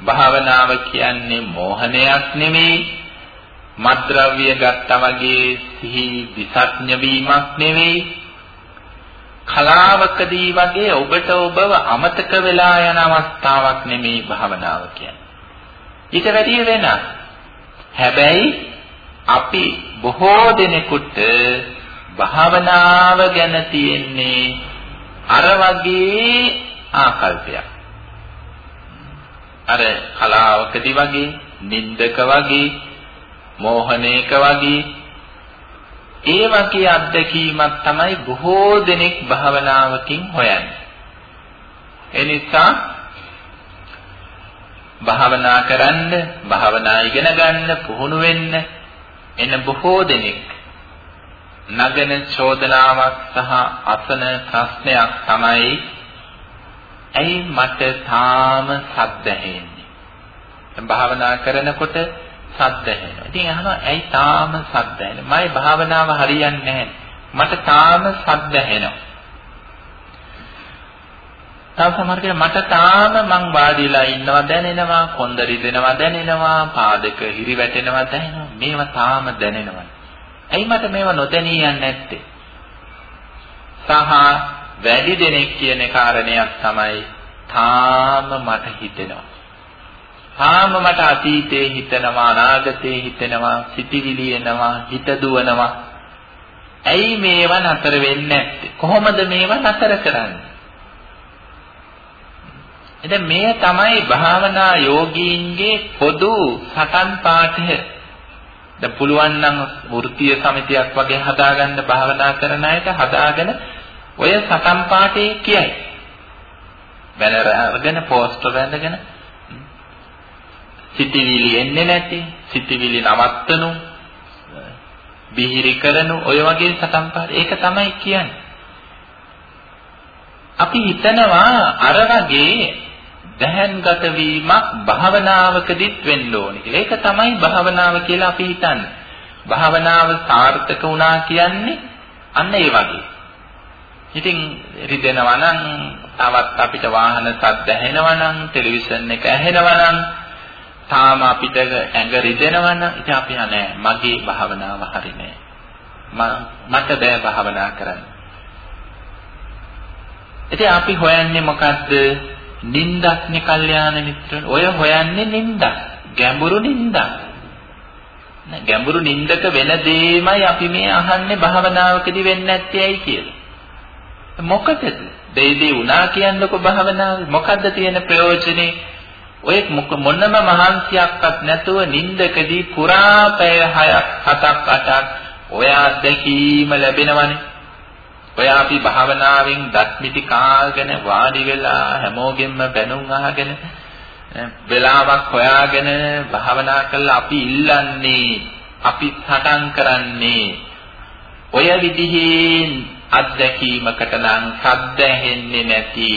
භාවනාව කියන්නේ මෝහනයක් නෙමෙයි. මද්ද්‍රව්‍ය ගත්තා වගේ සිහි විසඥ වීමක් නෙමෙයි. කලාවකදී වගේ ඔබට ඔබව අමතක වෙලා යන අවස්ථාවක් නෙමෙයි භාවනාව කියන්නේ. ඊට වැඩිය වෙනස්. හැබැයි අපි බොහෝ දෙනෙකුට භාවනාව ගැන තියෙන්නේ අර වගේ ආකල්පයක්. අර කලාවකදී වගේ, නින්දක වගේ, මෝහනයක වගේ ඒ වගේ අත්දැකීමක් තමයි බොහෝ දෙනෙක් භාවනාවකින් හොයන්නේ. ඒ නිසා භාවනා කරන්න, භාවනා ඉගෙන ගන්න, පුහුණු වෙන්න එන බොහෝ දෙනෙක් නගන චෝදනාවක් සහ අසන ප්‍රශ්නයක් තමයි ඇයි මට තාම සද්ද ඇහෙන්නේ? භාවනා කරනකොට සද්ද ඇහෙනවා. ඉතින් අහනවා ඇයි තාම සද්ද ඇහෙන්නේ? මගේ භාවනාව හරියන්නේ නැහැ. මට තාම සද්ද ඇහෙනවා. තව සමහර කෙනා මට තාම මං වාඩිලා ඉන්නවා දැනෙනවා, කොන්ද රිදෙනවා දැනෙනවා, පාදක හිරි වැටෙනවා දැනෙනවා. මේවා තාම දැනෙනවා. ඇයි මට මේවා නොදැනී යන්නේ නැත්තේ? සහ වැඩි දෙනෙක් කියන කාරණයක් තමයි තාම මට හිතෙනවා. තාම මට අතීතේ හිතෙනවා අනාගතේ හිතෙනවා සිටිවිලි එනවා හිත දුවනවා. ඇයි මේවා නතර වෙන්නේ නැත්තේ? කොහොමද මේවා නතර කරන්නේ? එතෙන් මේ තමයි භාවනා යෝගීන්ගේ පොදු සටන් පාඨය. දැන් පුළුවන් නම් වෘත්තීය සමිතියක් වගේ හදාගන්න භාවනා කරන අයට හදාගෙන ඔය සටන් පාඨේ කියයි. බැනර අරගෙන පෝස්ටර් බැඳගෙන සිටිවිලි එන්නේ නැති, සිටිවිලි නවත්තනු, බිහිරි කරනු ඔය වගේ සටන් පාඨ ඒක තමයි කියන්නේ. අපි හිතනවා අර වගේ දැහැන්ගත වීමක් භාවනාවකදීත් වෙන්න ඕනේ කියලා. ඒක තමයි භාවනාව කියලා අපි හිතන්නේ. භාවනාව සාර්ථක වුණා කියන්නේ අන්න ඒ වගේ. ඉතින් රිදෙනවා නම් තවත් අපිට වාහන සද්ද ඇහෙනවා නම් ටෙලිවිෂන් එක ඇහෙනවා නම් තාම අපිට ඇඟ රිදෙනවා නම් ඉතින් අපි නෑ මගේ භාවනාව හරි නෑ. මට බෑ භාවනා කරන්න. ඉතින් අපි හොයන්නේ මොකද්ද? නින්දක්නේ කල්යාණ මිත්‍රයෝ. ඔය හොයන්නේ නින්දක්. ගැඹුරු නින්දක්. ගැඹුරු නින්දක වෙන දෙයමයි අපි මේ අහන්නේ භාවනාවකදී වෙන්නේ නැත්තේ ඇයි කියලා. මොකටද? දෙයිදී උනා කියන්නකො භාවනාවේ මොකද්ද තියෙන ප්‍රයෝජනේ? ඔය මොනම මහන්සියක්වත් නැතුව නින්දකදී පුරා පැය 6ක් 7ක් 8ක් ඔය අත්දැකීම ලැබෙනවනේ. ඔය අපි භාවනාවෙන් දස්මිටි කාගෙන වාඩි වෙලා හැමෝගෙම බැනුම් අහගෙන වෙලාවක් හොයාගෙන භාවනා කළා අපි ඉල්ලන්නේ අපි සටන් කරන්නේ. ඔය විදිහේ අත්දැකීමකට නම් ශබ්ද ඇහෙන්නේ නැති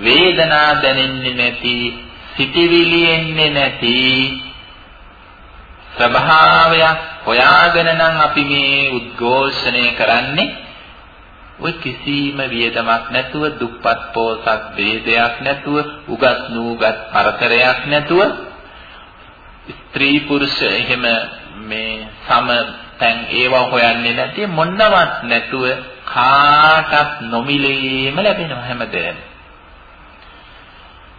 වේදනා දැනෙන්නේ නැති සිටිවිලි එන්නේ නැති ස්වභාවයක් හොයාගෙන නම් අපි මේ උද්ඝෝෂණය කරන්නේ ඔය කිසිම වියදමක් නැතුව දුප්පත් පෝසත් ભેදයක් නැතුව උගත් නූගත් පරතරයක් නැතුව ස්ත්‍රී පුරුෂ එහෙම මේ සම තැන් ඒවා හොයන්නේ නැති මොන්නවත් නැතුව කාටත් නොමිලේම ලැබෙනවා හැමදේම.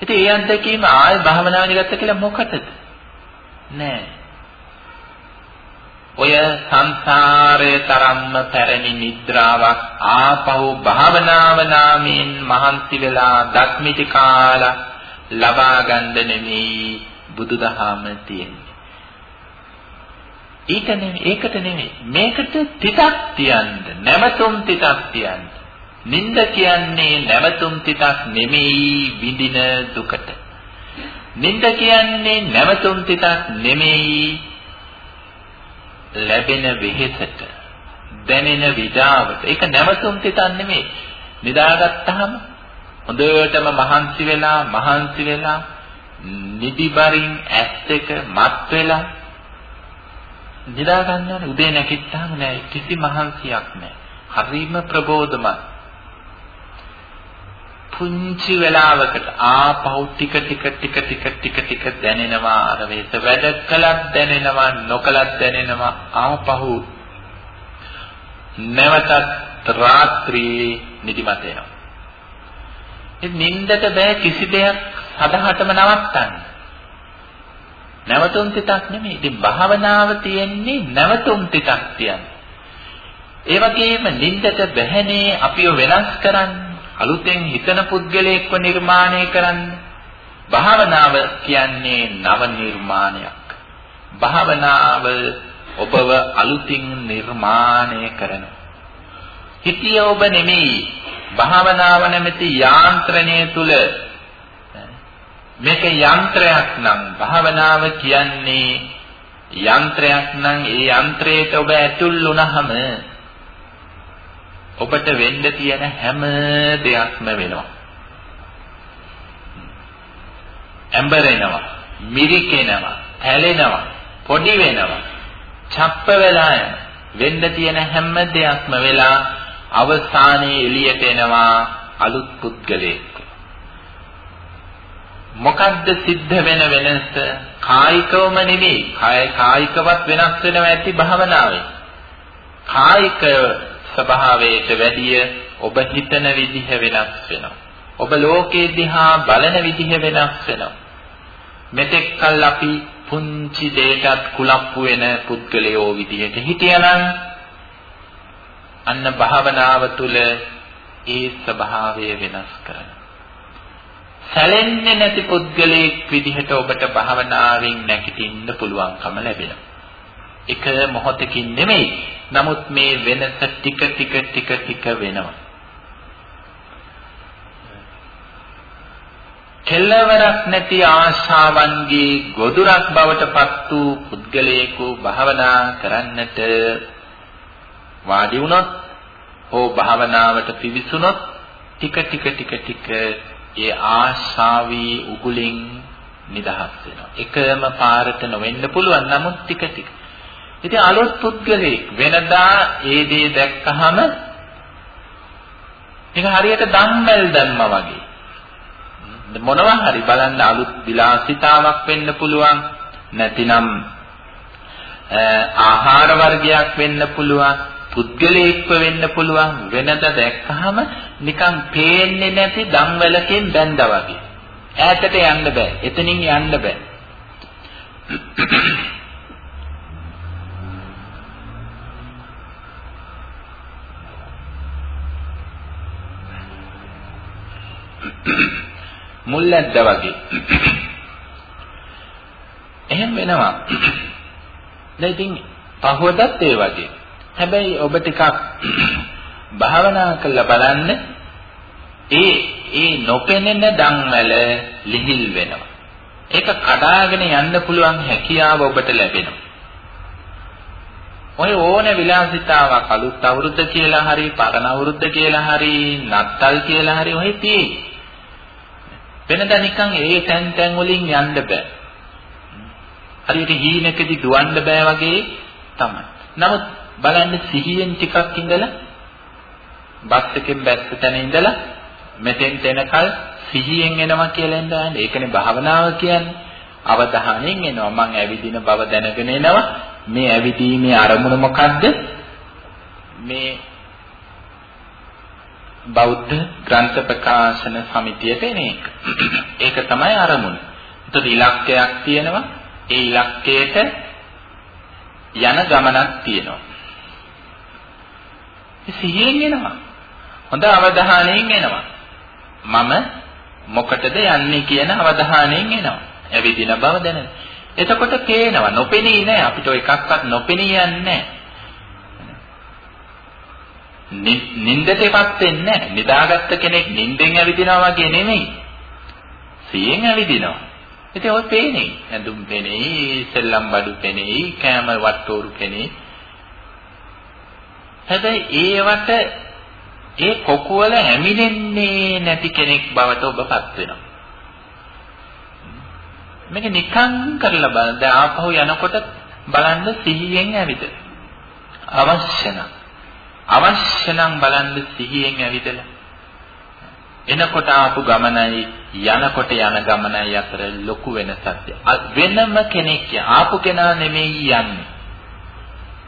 ඉතින් ඒ අත්දැකීම ආය භාවනාවනි ගත්ත කියලා මොකටද? නෑ. ඔය සංසාරයේ තරම්ම පැරණි නිද්‍රාවක් ආපහු භාවනාව නාමයෙන් මහන්සි වෙලා දක්මිති කාලා ලබා ගන්න නෙමෙයි බුදුදහම තියෙන්නේ. ඊට නෙමෙයි ඒකට නෙමෙයි මේකට තිතක් තියන්න නැවතුම් තිතක් තියන්න. නිନ୍ଦ කියන්නේ නැවතුම් තිතක් නෙමෙයි විඳින දුකට. නිନ୍ଦ කියන්නේ නැවතුම් තිතක් නෙමෙයි ලැබෙන වෙහෙසට දැනෙන විඩාවට ඒක නැවතුම් තිතන් නෙමෙයි. නිදාගත්තාම හොඳටම මහන්සි වෙලා මහන්සි වෙලා නිදිබරින් ඇස් දෙක මත් වෙලා නිදා ගන්නවනේ උදේ නැගිට්ටාම නෑ. කිසි මහන්සියක් නෑ. හරිම ප්‍රබෝධමත්. පුංචි වෙලාවකට ආපහු ටික ටික ටික ටික ටික ටික දැනෙනවා. අර වේස වැඩ කළත් දැනෙනවා නොකළත් දැනෙනවා. ආපහු නැවතත් රාත්‍රියේ නිදිමත එනවා. ඒ නින්දට බෑ කිසි දෙයක් හදහටම නවත්තන්න. නැවතුම් තිතක් නෙමෙයි. ඉතින් භාවනාව තියෙන්නේ නැවතුම් තිතක් කියන්නේ. ඒ වගේම නින්දට බැහැනේ අපිව වෙනස් කරන්න, අලුතෙන් හිතන පුද්ගලයෙක්ව නිර්මාණය කරන්න. භාවනාව කියන්නේ නව නිර්මාණයක්. භාවනාව ඔබව අලුතින් නිර්මාණය කරනවා. හිතිය ඔබ නෙමෙයි භාවනාව නැමැති යාන්ත්‍රණය තුල මේක යන්ත්‍රයක් නම් භාවනාව කියන්නේ යන්ත්‍රයක් නම් ඒ යන්ත්‍රයට ඔබ ඇතුල් වුණාම ඔබට වෙන්න තියෙන හැම දෙයක්ම වෙනවා. ඇඹරෙනවා, මිරිකෙනවා, ඇලෙනවා, පොඩි වෙනවා, ڇප්ප වෙලා යන වෙන්න තියෙන හැම දෙයක්ම වෙලා අවසානයේ එළියට එනවා අලුත් පුද්ගලයෙක්. මොකද්ද සිද්ධ වෙන වෙනස? කායිකවම නෙමෙයි. කාය කායිකවත් වෙනස් වෙනවා ඇති භාවනාවේ. කායික ස්වභාවයට වැඩිය ඔබ හිතන විදිහ වෙනස් වෙනවා. ඔබ ලෝකේ දිහා බලන විදිහ වෙනස් වෙනවා. මෙතෙක් කල් අපි පුංචි දෙයකට කුලප්පු වෙන පුද්ගලයෝ විදිහට හිටියනම් අන්න භාවනාව තුළ ඒ ස්වභාවය වෙනස් කරනවා. සැලෙන්නේ නැති පුද්ගලයෙක් විදිහට ඔබට භාවනාවෙන් නැගිටින්න පුළුවන්කම ලැබෙනවා. එක මොහොතකින් නෙමෙයි. නමුත් මේ වෙනස ටික ටික ටික ටික වෙනවා. කෙලවරක් නැති ආශාවන්ගේ ගොදුරක් බවට පත් වූ පුද්ගලයෙකු භාවනා කරන්නට වාඩි වුණොත් හෝ භාවනාවට පිවිසුනොත් ටික ටික ටික ටික ඒ ආශාවී උගුලින් නිදහස් වෙනවා. එකම පාරට නොවෙන්න පුළුවන් නමුත් ටික ටික. ඉතින් අලුත් පුද්ගලෙක් වෙනදා ඒ දේ දැක්කහම ඒක හරියට ධම්මල් දැම්මා වගේ. මොනවා හරි බලන්න අලුත් විලාසිතාවක් වෙන්න පුළුවන්. නැතිනම් ආහාර වර්ගයක් වෙන්න පුළුවන්. පුද්ගලයෙක්ව වෙන්න පුළුවන් වෙනද දැක්කහම නිකන් පේන්නේ නැති දම්වැලකින් බැඳා වගේ. ඈතට යන්න බෑ. එතනින් යන්න බෑ. මුල් ඇද්ද වගේ. එහෙම වෙනවා. දැන් ඉතින් පහවදත් ඒ වගේ. හැබැයි ඔබ ටිකක් භාවනා කරලා බලන්න ඒ ඒ නොපෙනෙන ධම්වල ලිහිල් වෙනවා. ඒක කඩාගෙන යන්න පුළුවන් හැකියාව ඔබට ලැබෙනවා. ඔය ඕන විලාසිතාවක් අලුත් අවුරුද්ද කියලා හරි පරණ අවුරුද්ද කියලා හරි නත්තල් කියලා හරි ඔය තියෙන්නේ. වෙනදා නිකන් ඒ තැන් තැන් වලින් යන්න බෑ. හරියට හීනකදී දුවන්න බෑ වගේ තමයි. නමුත් බලන්න සිහියෙන් ටිකක් ඉඳලා බස් එකෙන් බැස්ස තැන ඉඳලා මෙතෙන්ට එනකල් සිහියෙන් එනවා කියලා එන්නේ. ඒකනේ භාවනාව කියන්නේ. අවධානයෙන් එනවා. මං ඇවිදින බව දැනගෙන එනවා. මේ ඇවිදීමේ අරමුණ මොකද්ද? මේ බෞද්ධ ග්‍රන්ථ ප්‍රකාශන සමිතියට එන එක. ඒක තමයි අරමුණ. එතකොට ඉලක්කයක් තියෙනවා. ඒ ඉලක්කයට යන ගමනක් තියෙනවා. සිහියෙන් එනවා. හොඳ අවධානයෙන් එනවා. මම මොකටද යන්නේ කියන අවධානයෙන් එනවා. ඇවිදින බව දැනෙන. එතකොට පේනවා නොපෙනී නෑ අපිට එකක්වත් නොපෙනී යන්නේ නින්දටපත් වෙන්නේ නැහැ. නිදාගත්ත කෙනෙක් නින්දෙන් ඇවිදිනවා වගේ නෙමෙයි. සියෙන් ඇවිදිනවා. ඉතින් ඔය පේන්නේ. ඇඳුම් පෙනෙයි, සෙල්ලම් බඩු පෙනෙයි, කෑම වට්ටෝරු පෙනෙයි. හැබැයි ඒවට ඒ කොකුවල හැමිලෙන්නේ නැති කෙනෙක් බවට ඔබපත් වෙනවා. මේක නිකං කරලා බලන්න. දැන් ආපහු යනකොට බලන්න සිහියෙන් ඇවිද. අවශ්‍ය නම් අවශ්‍ය නම් බලන්න සිහියෙන් ඇවිදලා. එනකොට ආපු ගමනයි යනකොට යන ගමනයි අතර ලොකු වෙනසක් වෙනම කෙනෙක් ආපු කෙනා නෙමෙයි යන්නේ.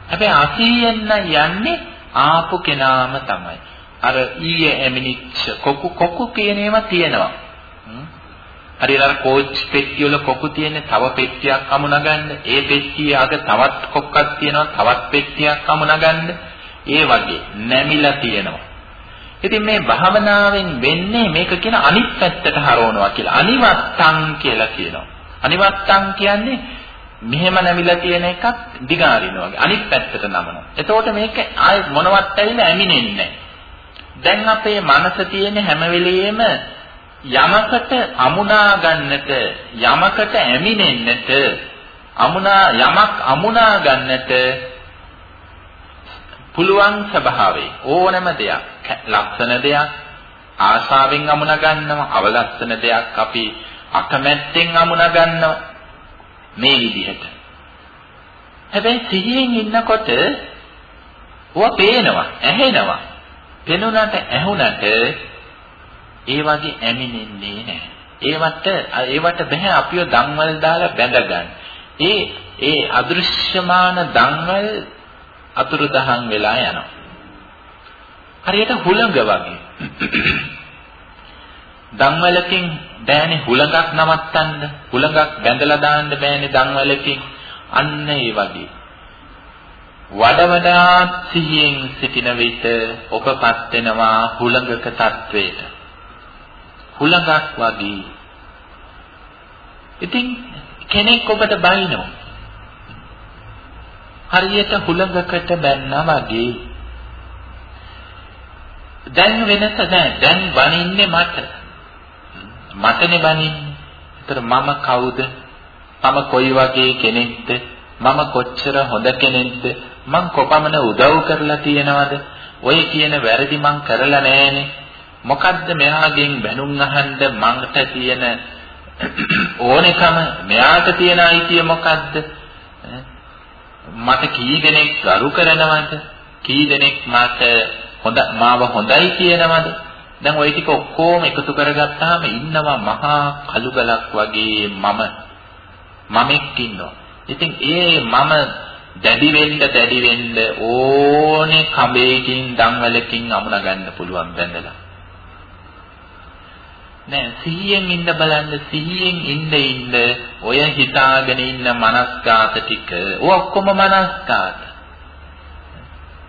හැබැයි අසීයෙන් යන්නේ ආපු කෙනාම තමයි. අර ඊයේ ඇමිනිච්ච කොකු කොකු කියන ඒවා තියෙනවා. හරියට අර කෝච් පෙට්ටිය වල කොකු තියෙන තව පෙට්ටියක් අමුණගන්න. ඒ පෙට්ටිය අග තවත් කොක්කක් තියෙනවා. තවත් පෙට්ටියක් අමුණගන්න. ඒ වගේ නැමිලා තියෙනවා. ඉතින් මේ භාවනාවෙන් වෙන්නේ මේක කියන අනිත් පැත්තට හරවනවා කියලා. අනිවත්තං කියලා කියනවා. අනිවත්තං කියන්නේ මෙහෙම නැමිලා තියෙන එකක් දිගාරිනවා වගේ. අනිත් පැත්තට නමනවා. එතකොට මේක ආය මොනවත් ඇවිල්ලා ඇමිනෙන්නේ නැහැ. දැන් අපේ මනස තියෙන හැම වෙලෙම යමකට අමුණා ගන්නට යමකට ඇමිනෙන්නට අමුණා යමක් අමුණා ගන්නට පුළුවන් ස්වභාවය. ඕනෑම දෙයක්. ලක්ෂණ දෙයක්. ආශාවෙන් අමුණ ගන්නවා අවලස්සන දෙයක් අපි අකමැත්තෙන් අමුණ ගන්නවා මේ විදිහට. හැබැයි සිහියෙන් ඉන්නකොට ඕවා පේනවා ඇහෙනවා. පෙනුනට ඇහුනට ඒ වගේ ඇමිනෙන්නේ නැහැ. ඒවට ඒවට බෑ අපිව දන්වල දාලා බැඳගන්න. ඒ ඒ අදෘශ්‍යමාන දන්වල අතුරුදහන් වෙලා යනවා. හරියට හුළඟ වගේ. දන්වලකින් බෑනේ හුළඟක් නවත්තන්න. හුළඟක් බැඳලා දාන්න බෑනේ දන්වලකින්. අන්න ඒ වගේ. වඩ වඩාත් සිහියෙන් සිටින විට ඔබපත් වෙනවා හුළඟක තත්වයට. හුළඟක් වගේ. ඉතින් කෙනෙක් ඔබට බයිනවා. හරියට හුලඟකට බැන්නා වගේ. දැන් වෙනස නැහැ. දැන් බනින්නේ මට. මටනේ බනින්නේ. ඒතර මම කවුද? මම කොයි වගේ කෙනෙක්ද? මම කොච්චර හොඳ කෙනෙක්ද? මං කොපමණ උදව් කරලා තියෙනවද? ඔය කියන වැරදි මං කරලා නැහැනේ. මොකද්ද මෙයාගෙන් බැනුම් අහන්න මංට තියෙන ඕනෙකම මෙයාට තියෙන අයිතිය මොකද්ද? මට කී දෙනෙක් ගරු කරනවද? කී දෙනෙක් මට හොඳ මාව හොඳයි කියනවද? දැන් ওই ටික ඔක්කොම එකතු කරගත්තාම ඉන්නවා මහා කළු ගලක් වගේ මම මමෙක් ඉන්නවා. ඉතින් ඒ මම දැඩි වෙන්න දැඩි වෙන්න ඕනේ කඹේකින් දම්වලකින් අමුණ ගන්න පුළුවන් බැඳලා. නෑ සිහියෙන් ඉන්න බලන්න සිහියෙන් ඉන්න ඉන්න ඔය හිතාගෙන ඉන්න මනස්කාත ටික ඔය ඔක්කොම මනස්කාත.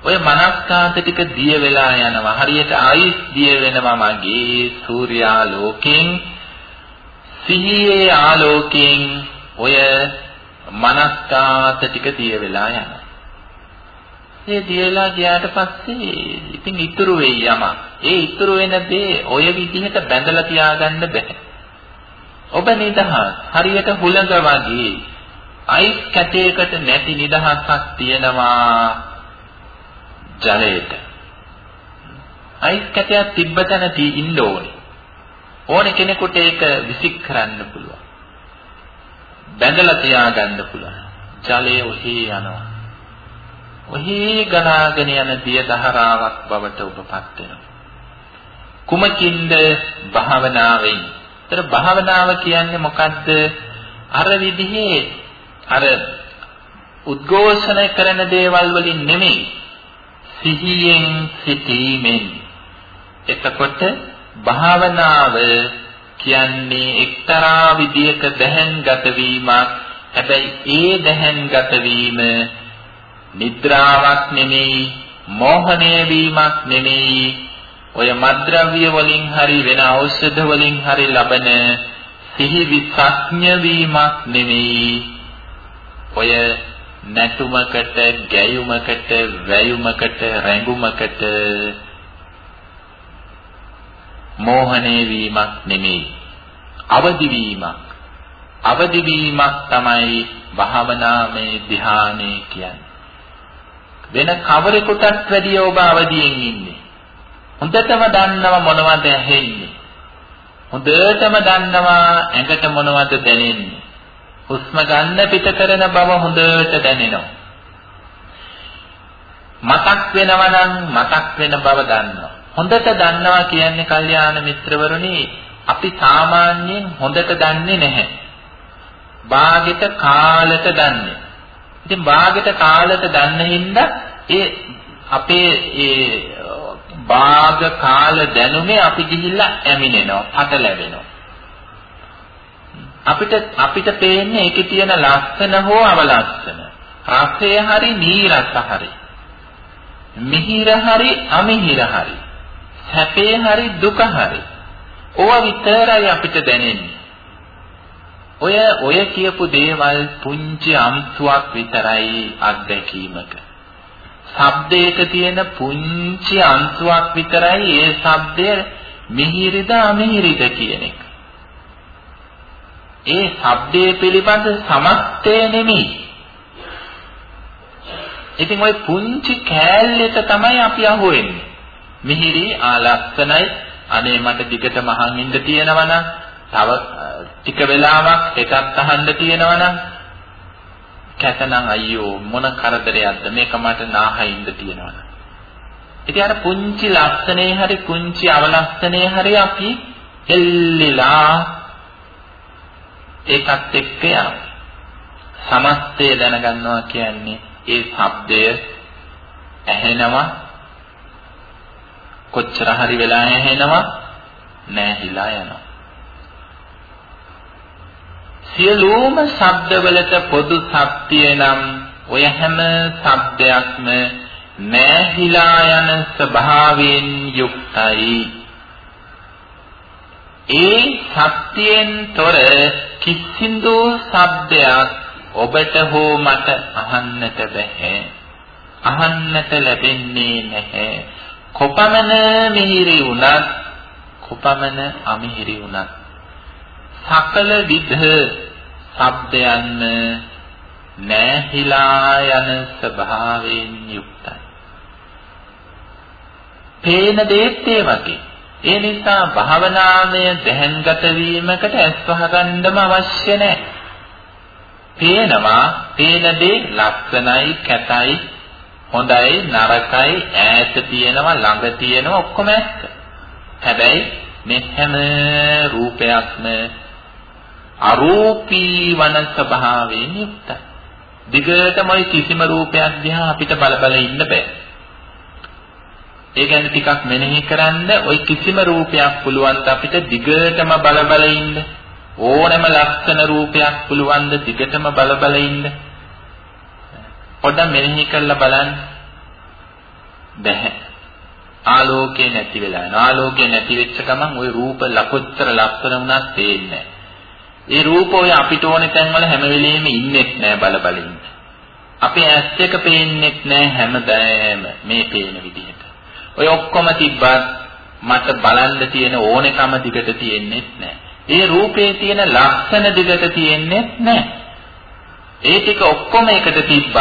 ඔය මනස්කාත ටික දිය වෙලා යනවා හරියට ආයිස් දිය වෙනවා මගේ සූර්යාලෝකයෙන්. සිහියේ ආලෝකයෙන් ඔය මනස්කාත ටික දිය වෙලා යනවා. ඒ දියලා ගියාට පස්සේ ඉතින් ඉතුරු වෙයි යමක්. ඒ ඉතුරු වෙන දේ ඔය විදිහට බැඳලා තියාගන්න බෑ. ඔබ නිදහස්. හරියට හුළඟ වගේ අයිස් කැටයකට නැති නිදහසක් තියෙනවා ජලයට. අයිස් කැටයක් තිබ්බ තැන තී ඉන්න ඕනේ. ඕනේ කෙනෙකුට ඒක විසික් කරන්න පුළුවන්. බැඳලා තියාගන්න පුළුවන්. ජලය ඔහේ යනවා. ඔහේ ගලාගෙන යන දිය දහරාවක් බවට ඔබපත් වෙනවා. කුමකින්ද භාවනාවෙන්. ඒතර භාවනාව කියන්නේ මොකද්ද? අර විදිහේ අර උද්ඝෝෂණය කරන දේවල් වලින් නෙමෙයි සිහියෙන් සිටීමෙන්. එතකොට භාවනාව කියන්නේ එක්තරා විදියක දැහන්ගත වීමක්. හැබැයි ඒ දැහන්ගත වීම නිද්‍රාවක් නෙමෙයි, මෝහණය වීමක් නෙමෙයි, ඔය මද්ද්‍රව්‍ය වලින් හරි වෙන ඖෂධ වලින් හරි ලබන සිහි විසඥ වීමක් නෙමෙයි. ඔය නැටුමකට, ගැයුමකට, වැයුමකට, රැඟුමකට මෝහණය වීමක් නෙමෙයි. අවදි වීමක්. අවදි වීමක් තමයි භාවනාමය ධ්‍යානෙ කියන්නේ. වෙන කවරෙකුටත් වැඩිය ඔබ අවදියෙන් ඉන්නේ. හොඳටම දන්නව මොනවද ඇහෙන්නේ. හොඳටම දන්නවා ඇඟට මොනවද දැනෙන්නේ. හුස්ම ගන්න පිට කරන බව හොඳට දැනෙනවා. මතක් වෙනවා නම් මතක් වෙන බව දන්නවා. හොඳට දන්නවා කියන්නේ කල්යාණ මිත්‍රවරුනි අපි සාමාන්‍යයෙන් හොඳට දන්නේ නැහැ. බාගෙට කාලෙට දන්නේ. ඉතින් බාගෙට කාලෙට දන්න හින්දා ඒ අපේ ඒ බාග කාල දැනුමේ අපි ගිහිල්ලා ඇමිනෙනවා, පටලැවෙනවා. අපිට අපිට පේන්නේ ඒකේ තියෙන ලස්සන හෝ අවලස්සන. රසය හරි නීරස හරි. මිහිර හරි අමිහිර හරි. සැපේ හරි දුක හරි. ඕවා විතරයි අපිට දැනෙන්නේ. ඔය ඔය කියපු දේවල් පුංචි අම්සුවක් විතරයි අත්දැකීමක. ශබ්දයක තියෙන පුංචි අංශුවක් විතරයි ඒ ශබ්දය මිහිරිද අමිහිරිද කියන එක. ඒ ශබ්දයේ පිළිබඳ සමස්තය නෙමෙයි. ඉතින් ওই පුංචි කෑල්ලෙට තමයි අපි අහුවෙන්නේ. මිහිරි ආලස්සනයි අනේ මට දිගටම අහන් ඉන්න තියෙනවනම් තව ටික වෙලාවක් එකක් අහන්න තියෙනවනම් කැතනම් අයියෝ මොන කරදරයක්ද? මේක මට නාහින්ද තියෙනවනම්. ඉතින් අර පුංචි ලක්ෂණේ හරි පුංචි අවලක්ෂණේ හරි අපි එල්ලිලා ඒකත් එක්ක යනවා. සමස්තය දැනගන්නවා කියන්නේ ඒ ශබ්දය ඇහෙනවා. කොච්චර හරි වෙලා ඇහෙනවා නැහිලා යනවා. සියලුම ශබ්දවලට පොදු සත්‍යය නම් ඔය හැම ශබ්දයක්ම නැහිලා යන ස්වභාවයෙන් යුක්තයි. ඒ සත්‍යයෙන් තොර කිසිදු ශබ්දයක් ඔබට හෝ මට අහන්නට බැහැ. අහන්නට ලැබෙන්නේ නැහැ. කොපමණ මිහිරි වුණත් කොපමණ අමිහිරි වුණත් සකල විධ ශබ්දයන් නැහිලා යන ස්වභාවයෙන් යුක්තයි. පේන දේත් ඒ වගේ. ඒ නිසා භාවනාමය දැහැන්ගත වීමකට ඇස් වහගන්නම අවශ්‍ය නැහැ. පේනවා, පේන දේ ලක්ෂණයි, කැතයි, හොඳයි, නරකයි, ඈත තියෙනවා, ළඟ තියෙනවා ඔක්කොම ඇත්ත. හැබැයි මේ හැම රූපයක්ම අරූපී වන ස්වභාවයෙන් යුක්තයි. දිගටම ওই කිසිම රූපයක් දිහා අපිට බල බල ඉන්න බෑ. ඒ ගැන ටිකක් මෙනෙහි කරන්න ওই කිසිම රූපයක් පුළුවන් අපිට දිගටම බල බල ඉන්න. ඕනෑම ලක්ෂණ රූපයක් පුළුවන් දිගටම බල බල ඉන්න. පොඩ්ඩක් මෙනෙහි කරලා බලන්න. බැහැ. ආලෝකේ නැති වෙලා යනවා. ආලෝකේ නැති වෙච්ච ගමන් ওই රූප ලකොච්චර ලක්ෂණ වුණත් පේන්නේ නැහැ. ඒ රූප ඔය අපිට ඕනේ තැන්වල හැම වෙලෙම ඉන්නෙත් නෑ බල බල ඉන්න. අපේ ඇස් එක පේන්නෙත් නෑ හැමදාම මේ පේන විදිහට. ඔය ඔක්කොම තිබ්බත් මට බලන්න තියෙන ඕනෙකම දිගට තියෙන්නෙත් නෑ. ඒ රූපේ තියෙන ලක්ෂණ දිගට තියෙන්නෙත් නෑ. ඒ ටික ඔක්කොම එකට තිබ්බත්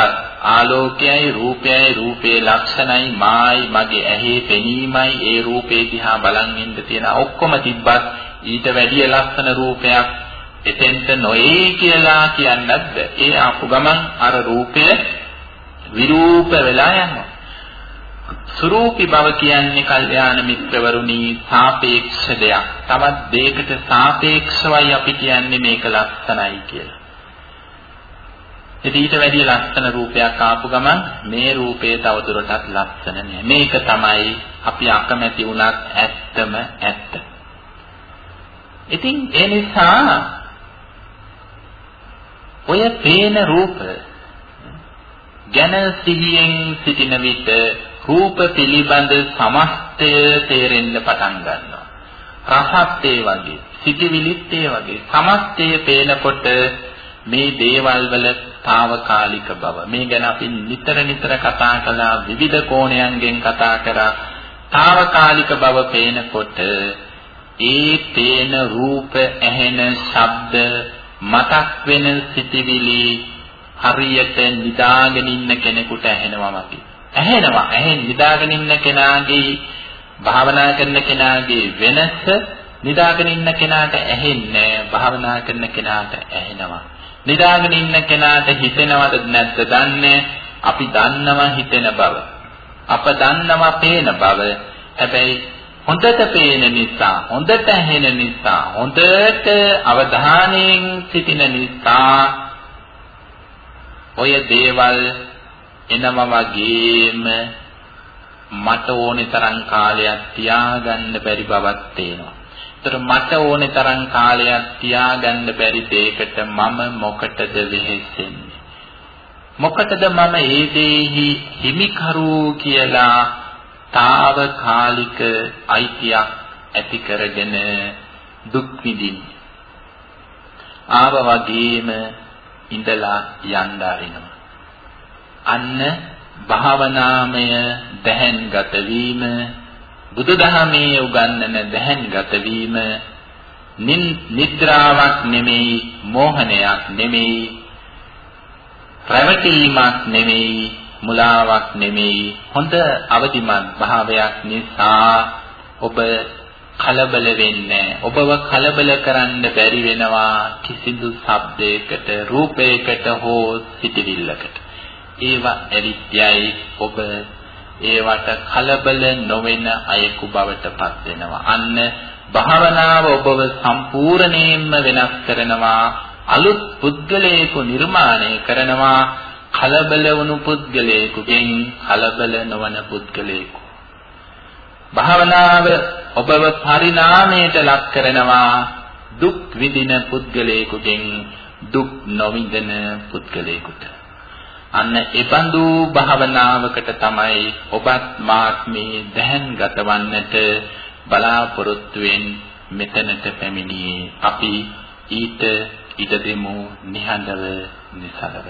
ආලෝකයයි රූපයයි රූපේ ලක්ෂණයි මායි මගේ ඇහි පෙනීමයි ඒ රූපේ දිහා බලන් ඉන්න තියෙන ඔක්කොම තිබ්බත් ඊට වැඩිය ලස්සන රූපයක් එතෙන්ට නොයේ කියලා කියන්නත් බෑ. ඒ ආපු ගමන් අර රූපය විරූප වෙලා යනවා. සුරූපී බව කියන්නේ කල්යාණ මිත්‍රවරුනි සාපේක්ෂ දෙයක්. තවත් දෙයකට සාපේක්ෂවයි අපි කියන්නේ මේක ලස්සනයි කියලා. ඊට වැඩිය ලස්සන රූපයක් ආපු ගමන් මේ රූපේ තවදුරටත් ලස්සන නෑ. මේක තමයි අපි අකමැති වුණත් ඇත්තම ඇත්ත. ඉතින් ඒ නිසා ඔය පේන රූප ගැන සිහියෙන් සිටින විට රූප පිළිබඳ සමස්තය තේරෙන්න පටන් ගන්නවා. රසත් ඒ වගේ, සිටිවිලිත් ඒ වගේ. සමස්තය පේනකොට මේ දේවල් වල తాවකාලික බව. මේ ගැන අපි නිතර නිතර කතා කළා විවිධ කෝණයන්ගෙන් කතා කරා. తాවකාලික බව පේනකොට ඒ පේන රූප, ඇහෙන ශබ්ද මතක් වෙන සිටිවිලි හරියට නිදාගෙන ඉන්න කෙනෙකුට ඇහෙනවමකි. ඇහෙනවා. ඇහෙන් නිදාගෙන ඉන්න කෙනාගේ භාවනා කරන කෙනාගේ වෙනස නිදාගෙන ඉන්න කෙනාට ඇහෙන්නේ භාවනා කරන කෙනාට ඇහෙනවා. නිදාගෙන ඉන්න කෙනාට හිතෙනවද නැද්ද දන්නේ අපි දන්නවා හිතෙන බව. අප දන්නවා පේන බව. හැබැයි හොඳට පේන නිසා, හොඳට ඇහෙන නිසා, හොඳට අවධානයෙන් සිටින නිසා ඔය දේවල් එනම වගේම මට ඕනේ තරම් කාලයක් තියාගන්න බැරි බවක් තේනවා. ତර මට ඕනේ තරම් කාලයක් තියාගන්න බැරි දෙයකට මම මොකටද වෙහෙසෙන්නේ? මොකටද මම ඒ දෙෙහි හිමිකරු කියලා తాවකාලික අයිතියක් ඇති කරගෙන දුක් විඳින්නේ? ආව වගේම ඉඳලා යන්න ආරිනවා. අන්න භාවනාමය දැහැන්ගත වීම බුදුදහමේ උගන්වන දැහැන්ගත වීම නිද්‍රාවක් නෙමෙයි මෝහනයක් නෙමෙයි රැවටීමක් නෙමෙයි මුලාවක් නෙමෙයි හොඳ අවදිමත් භාවයක් නිසා ඔබ කලබල වෙන්නේ ඔබව කලබල කරන්න බැරි වෙනවා කිසිදු ශබ්දයකට රූපයකට හෝ සිටිවිල්ලකට ඒවා ඇවිත්‍යයි ඔබ ඒවට කලබල නොවන අයෙකු බවට පත් වෙනවා. අන්න භාවනාව ඔබව සම්පූර්ණයෙන්ම වෙනස් කරනවා. අලුත් පුද්ගලයෙකු නිර්මාණය කරනවා. කලබල වුණු පුද්ගලයෙකුගෙන් කලබල නොවන පුද්ගලයෙකු. භාවනාව ඔබව පරිණාමයට ලක් කරනවා. දුක් විඳින පුද්ගලයෙකුගෙන් දුක් නොවිඳින පුද්ගලයෙකුට. අන්න එබඳු භාවනාවකට තමයි ඔබත් මාත් මේ දැහන් ගතවන්නට බලාපොරොත්තුෙන් මෙතනට පැමිණියේ අපි ඊට ඉඩ දෙමු නිහඬව නිසලව